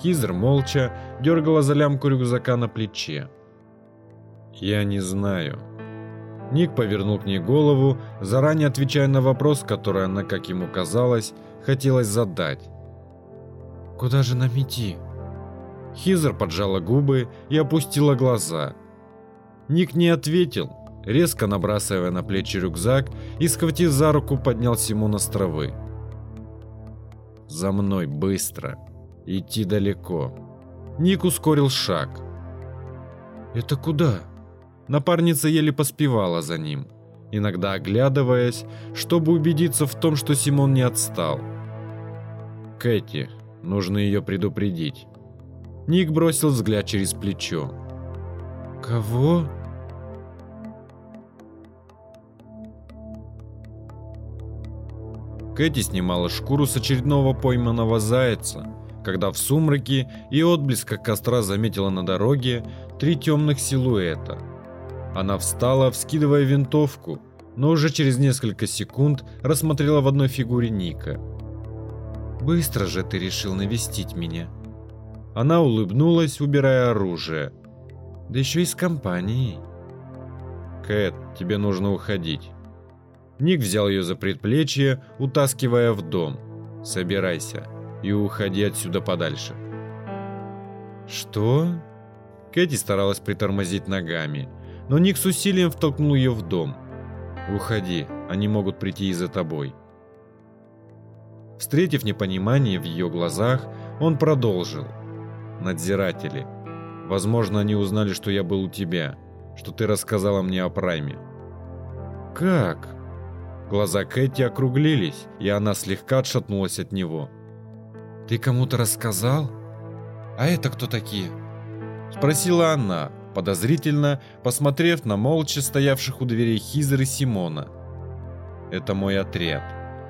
Хизер молча дергала за лямку рюкзака на плече. «Я не знаю». Ник повернул к ней голову, заранее отвечая на вопрос, который она, как ему казалось, хотелось задать. «Куда же нам идти?» Хизер поджала губы и опустила глаза. Ник не ответил, резко набрасывая на плечи рюкзак и, схватив за руку, поднял Симона с травы. «За мной, быстро! Идти далеко!» Ник ускорил шаг. «Это куда?» Напарница еле поспевала за ним, иногда оглядываясь, чтобы убедиться в том, что Симон не отстал. «Кэти, нужно ее предупредить». Ник бросил взгляд через плечо. «Кого?» Кэти снимала шкуру с очередного пойманного зайца, когда в сумраке и отблесках костра заметила на дороге три темных силуэта. Она встала, вскидывая винтовку, но уже через несколько секунд рассмотрела в одной фигуре Ника. «Быстро же ты решил навестить меня». Она улыбнулась, убирая оружие. «Да еще и с компанией». «Кэт, тебе нужно уходить». Ник взял ее за предплечье, утаскивая в дом. «Собирайся и уходи отсюда подальше». «Что?» Кэти старалась притормозить ногами, но Ник с усилием втолкнул ее в дом. «Уходи, они могут прийти и за тобой». Встретив непонимание в ее глазах, он продолжил. «Надзиратели. Возможно, они узнали, что я был у тебя, что ты рассказала мне о Прайме». «Как?» Глаза Кэти округлились, и она слегка отшатнулась от него. «Ты кому-то рассказал? А это кто такие?» Спросила она, подозрительно, посмотрев на молча стоявших у дверей Хизер и Симона. «Это мой отряд.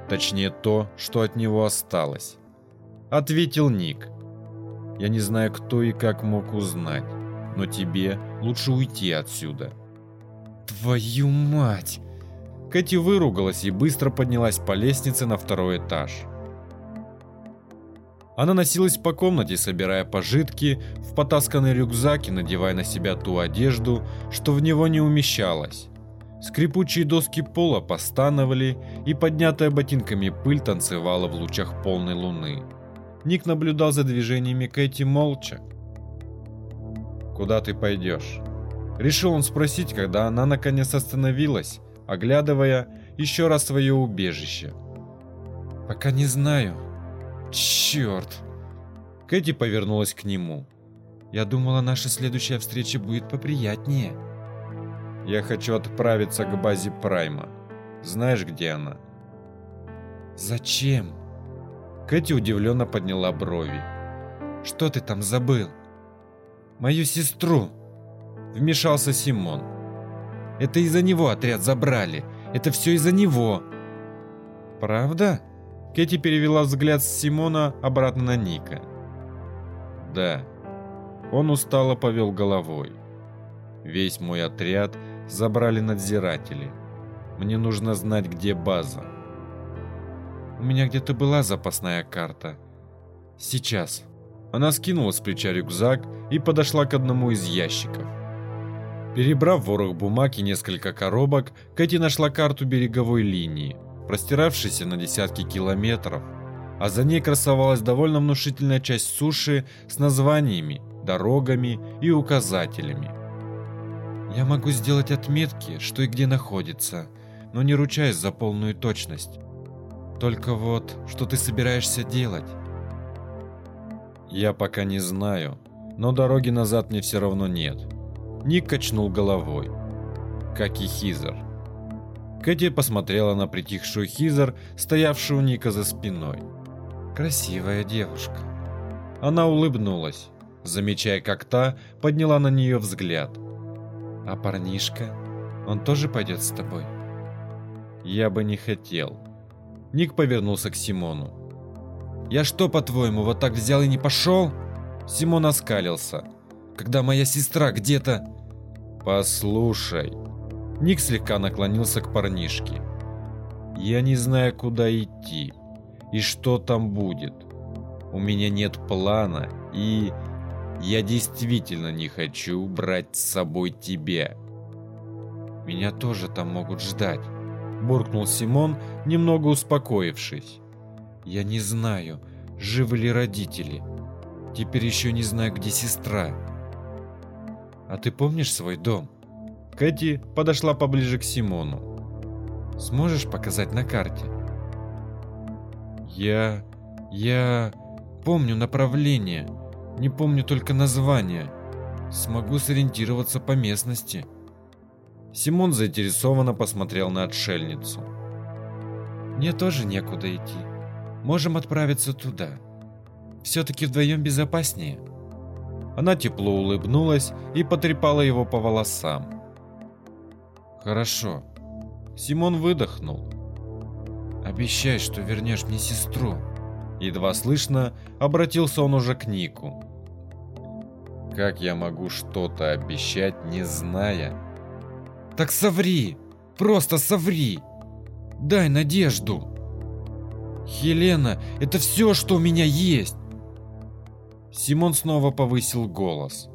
Точнее, то, что от него осталось», — ответил Ник. «Я не знаю, кто и как мог узнать, но тебе лучше уйти отсюда». «Твою мать!» Кэти выругалась и быстро поднялась по лестнице на второй этаж. Она носилась по комнате, собирая пожитки в потасканный рюкзак и надевая на себя ту одежду, что в него не умещалось. Скрипучие доски пола постановали, и поднятая ботинками пыль танцевала в лучах полной луны. Ник наблюдал за движениями Кэти молча. «Куда ты пойдешь?» Решил он спросить, когда она наконец остановилась, оглядывая еще раз свое убежище. «Пока не знаю. Черт!» Кэти повернулась к нему. «Я думала, наша следующая встреча будет поприятнее». «Я хочу отправиться к базе Прайма. Знаешь, где она?» «Зачем?» Кэти удивленно подняла брови. «Что ты там забыл?» «Мою сестру!» Вмешался Симон. Это из-за него отряд забрали. Это все из-за него. Правда? Кэти перевела взгляд с Симона обратно на Ника. Да. Он устало повел головой. Весь мой отряд забрали надзиратели. Мне нужно знать, где база. У меня где-то была запасная карта. Сейчас. Она скинула с плеча рюкзак и подошла к одному из ящиков. Перебрав ворох бумаг и несколько коробок, Кэти нашла карту береговой линии, простиравшейся на десятки километров, а за ней красовалась довольно внушительная часть суши с названиями, дорогами и указателями. Я могу сделать отметки, что и где находится, но не ручаюсь за полную точность. Только вот, что ты собираешься делать? Я пока не знаю, но дороги назад мне все равно нет. Ник качнул головой. Как и Хизер. Кэти посмотрела на притихшую Хизер, стоявшую у Ника за спиной. Красивая девушка. Она улыбнулась, замечая, как та подняла на нее взгляд. А парнишка, он тоже пойдет с тобой? Я бы не хотел. Ник повернулся к Симону. «Я что, по-твоему, вот так взял и не пошел?» Симон оскалился. «Когда моя сестра где-то...» «Послушай...» Ник слегка наклонился к парнишке. «Я не знаю, куда идти и что там будет. У меня нет плана и... Я действительно не хочу брать с собой тебя. Меня тоже там могут ждать, буркнул Симон, немного успокоившись. Я не знаю, живы ли родители. Теперь еще не знаю, где сестра. А ты помнишь свой дом? Кэти подошла поближе к Симону. Сможешь показать на карте? Я... я... помню направление. Не помню только название. Смогу сориентироваться по местности. Симон заинтересованно посмотрел на отшельницу. Мне тоже некуда идти. Можем отправиться туда. Все-таки вдвоем безопаснее. Она тепло улыбнулась и потрепала его по волосам. Хорошо. Симон выдохнул. Обещай, что вернешь мне сестру. Едва слышно, обратился он уже к Нику. Как я могу что-то обещать, не зная? Так соври! Просто соври! Дай надежду! Хелена, это все, что у меня есть! Симон снова повысил голос.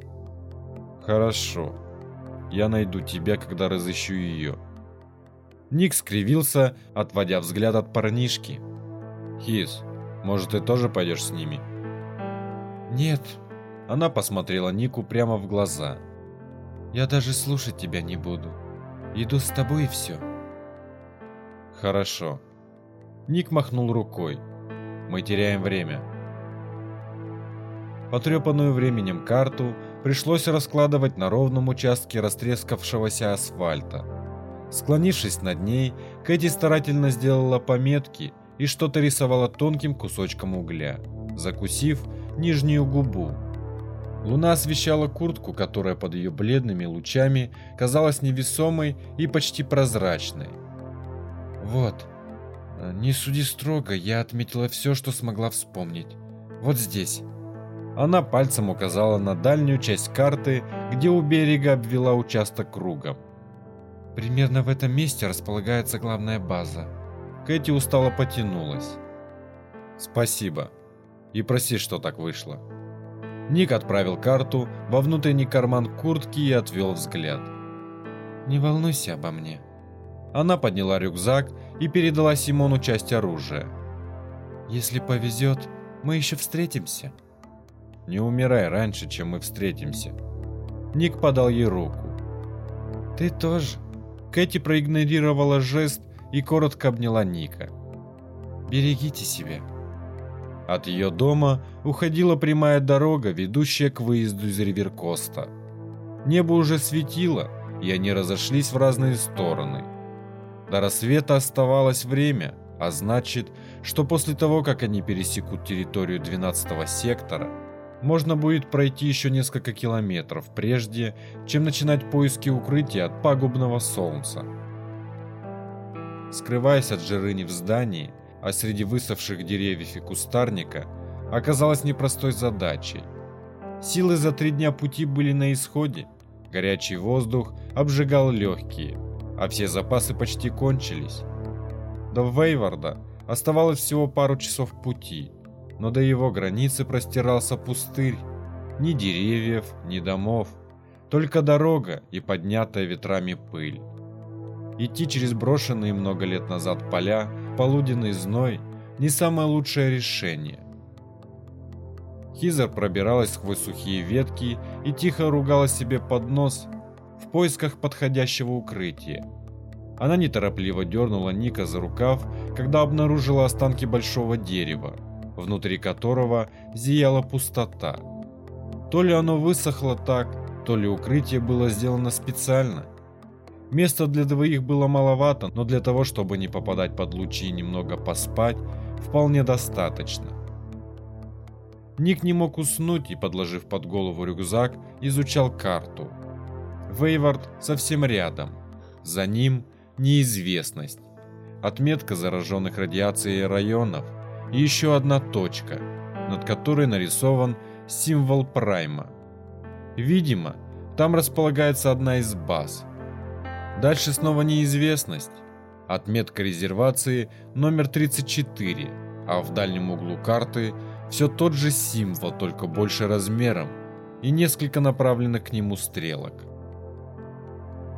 Хорошо. Я найду тебя, когда разыщу ее. Ник скривился, отводя взгляд от парнишки. «Хиз, может, ты тоже пойдешь с ними?» «Нет». Она посмотрела Нику прямо в глаза. «Я даже слушать тебя не буду. Иду с тобой и все». «Хорошо». Ник махнул рукой. «Мы теряем время». Потрепанную временем карту пришлось раскладывать на ровном участке растрескавшегося асфальта. Склонившись над ней, Кэти старательно сделала пометки и что-то рисовала тонким кусочком угля, закусив нижнюю губу. Луна освещала куртку, которая под ее бледными лучами казалась невесомой и почти прозрачной. «Вот, не суди строго, я отметила все, что смогла вспомнить. Вот здесь». Она пальцем указала на дальнюю часть карты, где у берега обвела участок кругом. Примерно в этом месте располагается главная база. Кэти устало потянулась. Спасибо. И прости, что так вышло. Ник отправил карту во внутренний карман куртки и отвел взгляд. Не волнуйся обо мне. Она подняла рюкзак и передала Симону часть оружия. Если повезет, мы еще встретимся. Не умирай раньше, чем мы встретимся. Ник подал ей руку. Ты тоже. Кэти проигнорировала жест и коротко обняла Ника. «Берегите себя». От ее дома уходила прямая дорога, ведущая к выезду из Риверкоста. Небо уже светило, и они разошлись в разные стороны. До рассвета оставалось время, а значит, что после того, как они пересекут территорию 12 сектора, можно будет пройти еще несколько километров, прежде чем начинать поиски укрытия от пагубного солнца. Скрываясь от Жерыни в здании, а среди высохших деревьев и кустарника, оказалось непростой задачей. Силы за три дня пути были на исходе, горячий воздух обжигал легкие, а все запасы почти кончились. До Вейварда оставалось всего пару часов пути – но до его границы простирался пустырь. Ни деревьев, ни домов, только дорога и поднятая ветрами пыль. Идти через брошенные много лет назад поля, полуденный зной – не самое лучшее решение. Хизер пробиралась сквозь сухие ветки и тихо ругала себе под нос в поисках подходящего укрытия. Она неторопливо дернула Ника за рукав, когда обнаружила останки большого дерева, внутри которого зияла пустота. То ли оно высохло так, то ли укрытие было сделано специально. Места для двоих было маловато, но для того, чтобы не попадать под лучи и немного поспать, вполне достаточно. Ник не мог уснуть и, подложив под голову рюкзак, изучал карту. Вейвард совсем рядом. За ним неизвестность. Отметка зараженных радиацией районов и еще одна точка, над которой нарисован символ Прайма. Видимо, там располагается одна из баз. Дальше снова неизвестность. Отметка резервации номер 34, а в дальнем углу карты все тот же символ, только больше размером и несколько направленных к нему стрелок.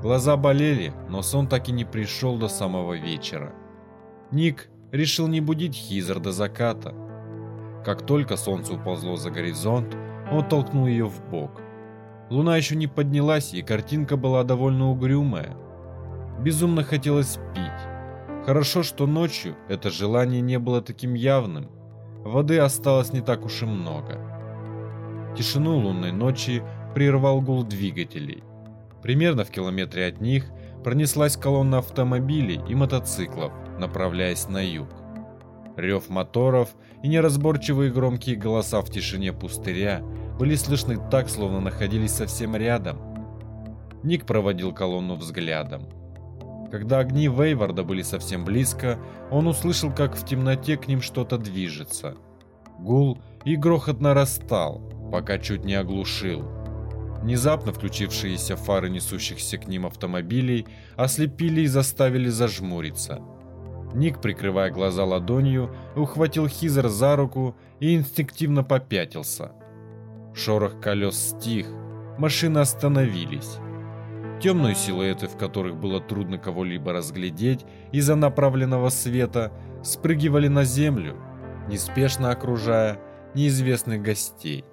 Глаза болели, но сон так и не пришел до самого вечера. Ник решил не будить Хизер до заката. Как только солнце уползло за горизонт, он толкнул ее в бок. Луна еще не поднялась, и картинка была довольно угрюмая. Безумно хотелось пить. Хорошо, что ночью это желание не было таким явным. Воды осталось не так уж и много. Тишину лунной ночи прервал гул двигателей. Примерно в километре от них пронеслась колонна автомобилей и мотоциклов, направляясь на юг. Рев моторов и неразборчивые громкие голоса в тишине пустыря были слышны так, словно находились совсем рядом. Ник проводил колонну взглядом. Когда огни Вейварда были совсем близко, он услышал, как в темноте к ним что-то движется. Гул и грохот нарастал, пока чуть не оглушил. Внезапно включившиеся фары несущихся к ним автомобилей ослепили и заставили зажмуриться. Ник, прикрывая глаза ладонью, ухватил Хизер за руку и инстинктивно попятился. Шорох колес стих, машины остановились. Темные силуэты, в которых было трудно кого-либо разглядеть из-за направленного света, спрыгивали на землю, неспешно окружая неизвестных гостей.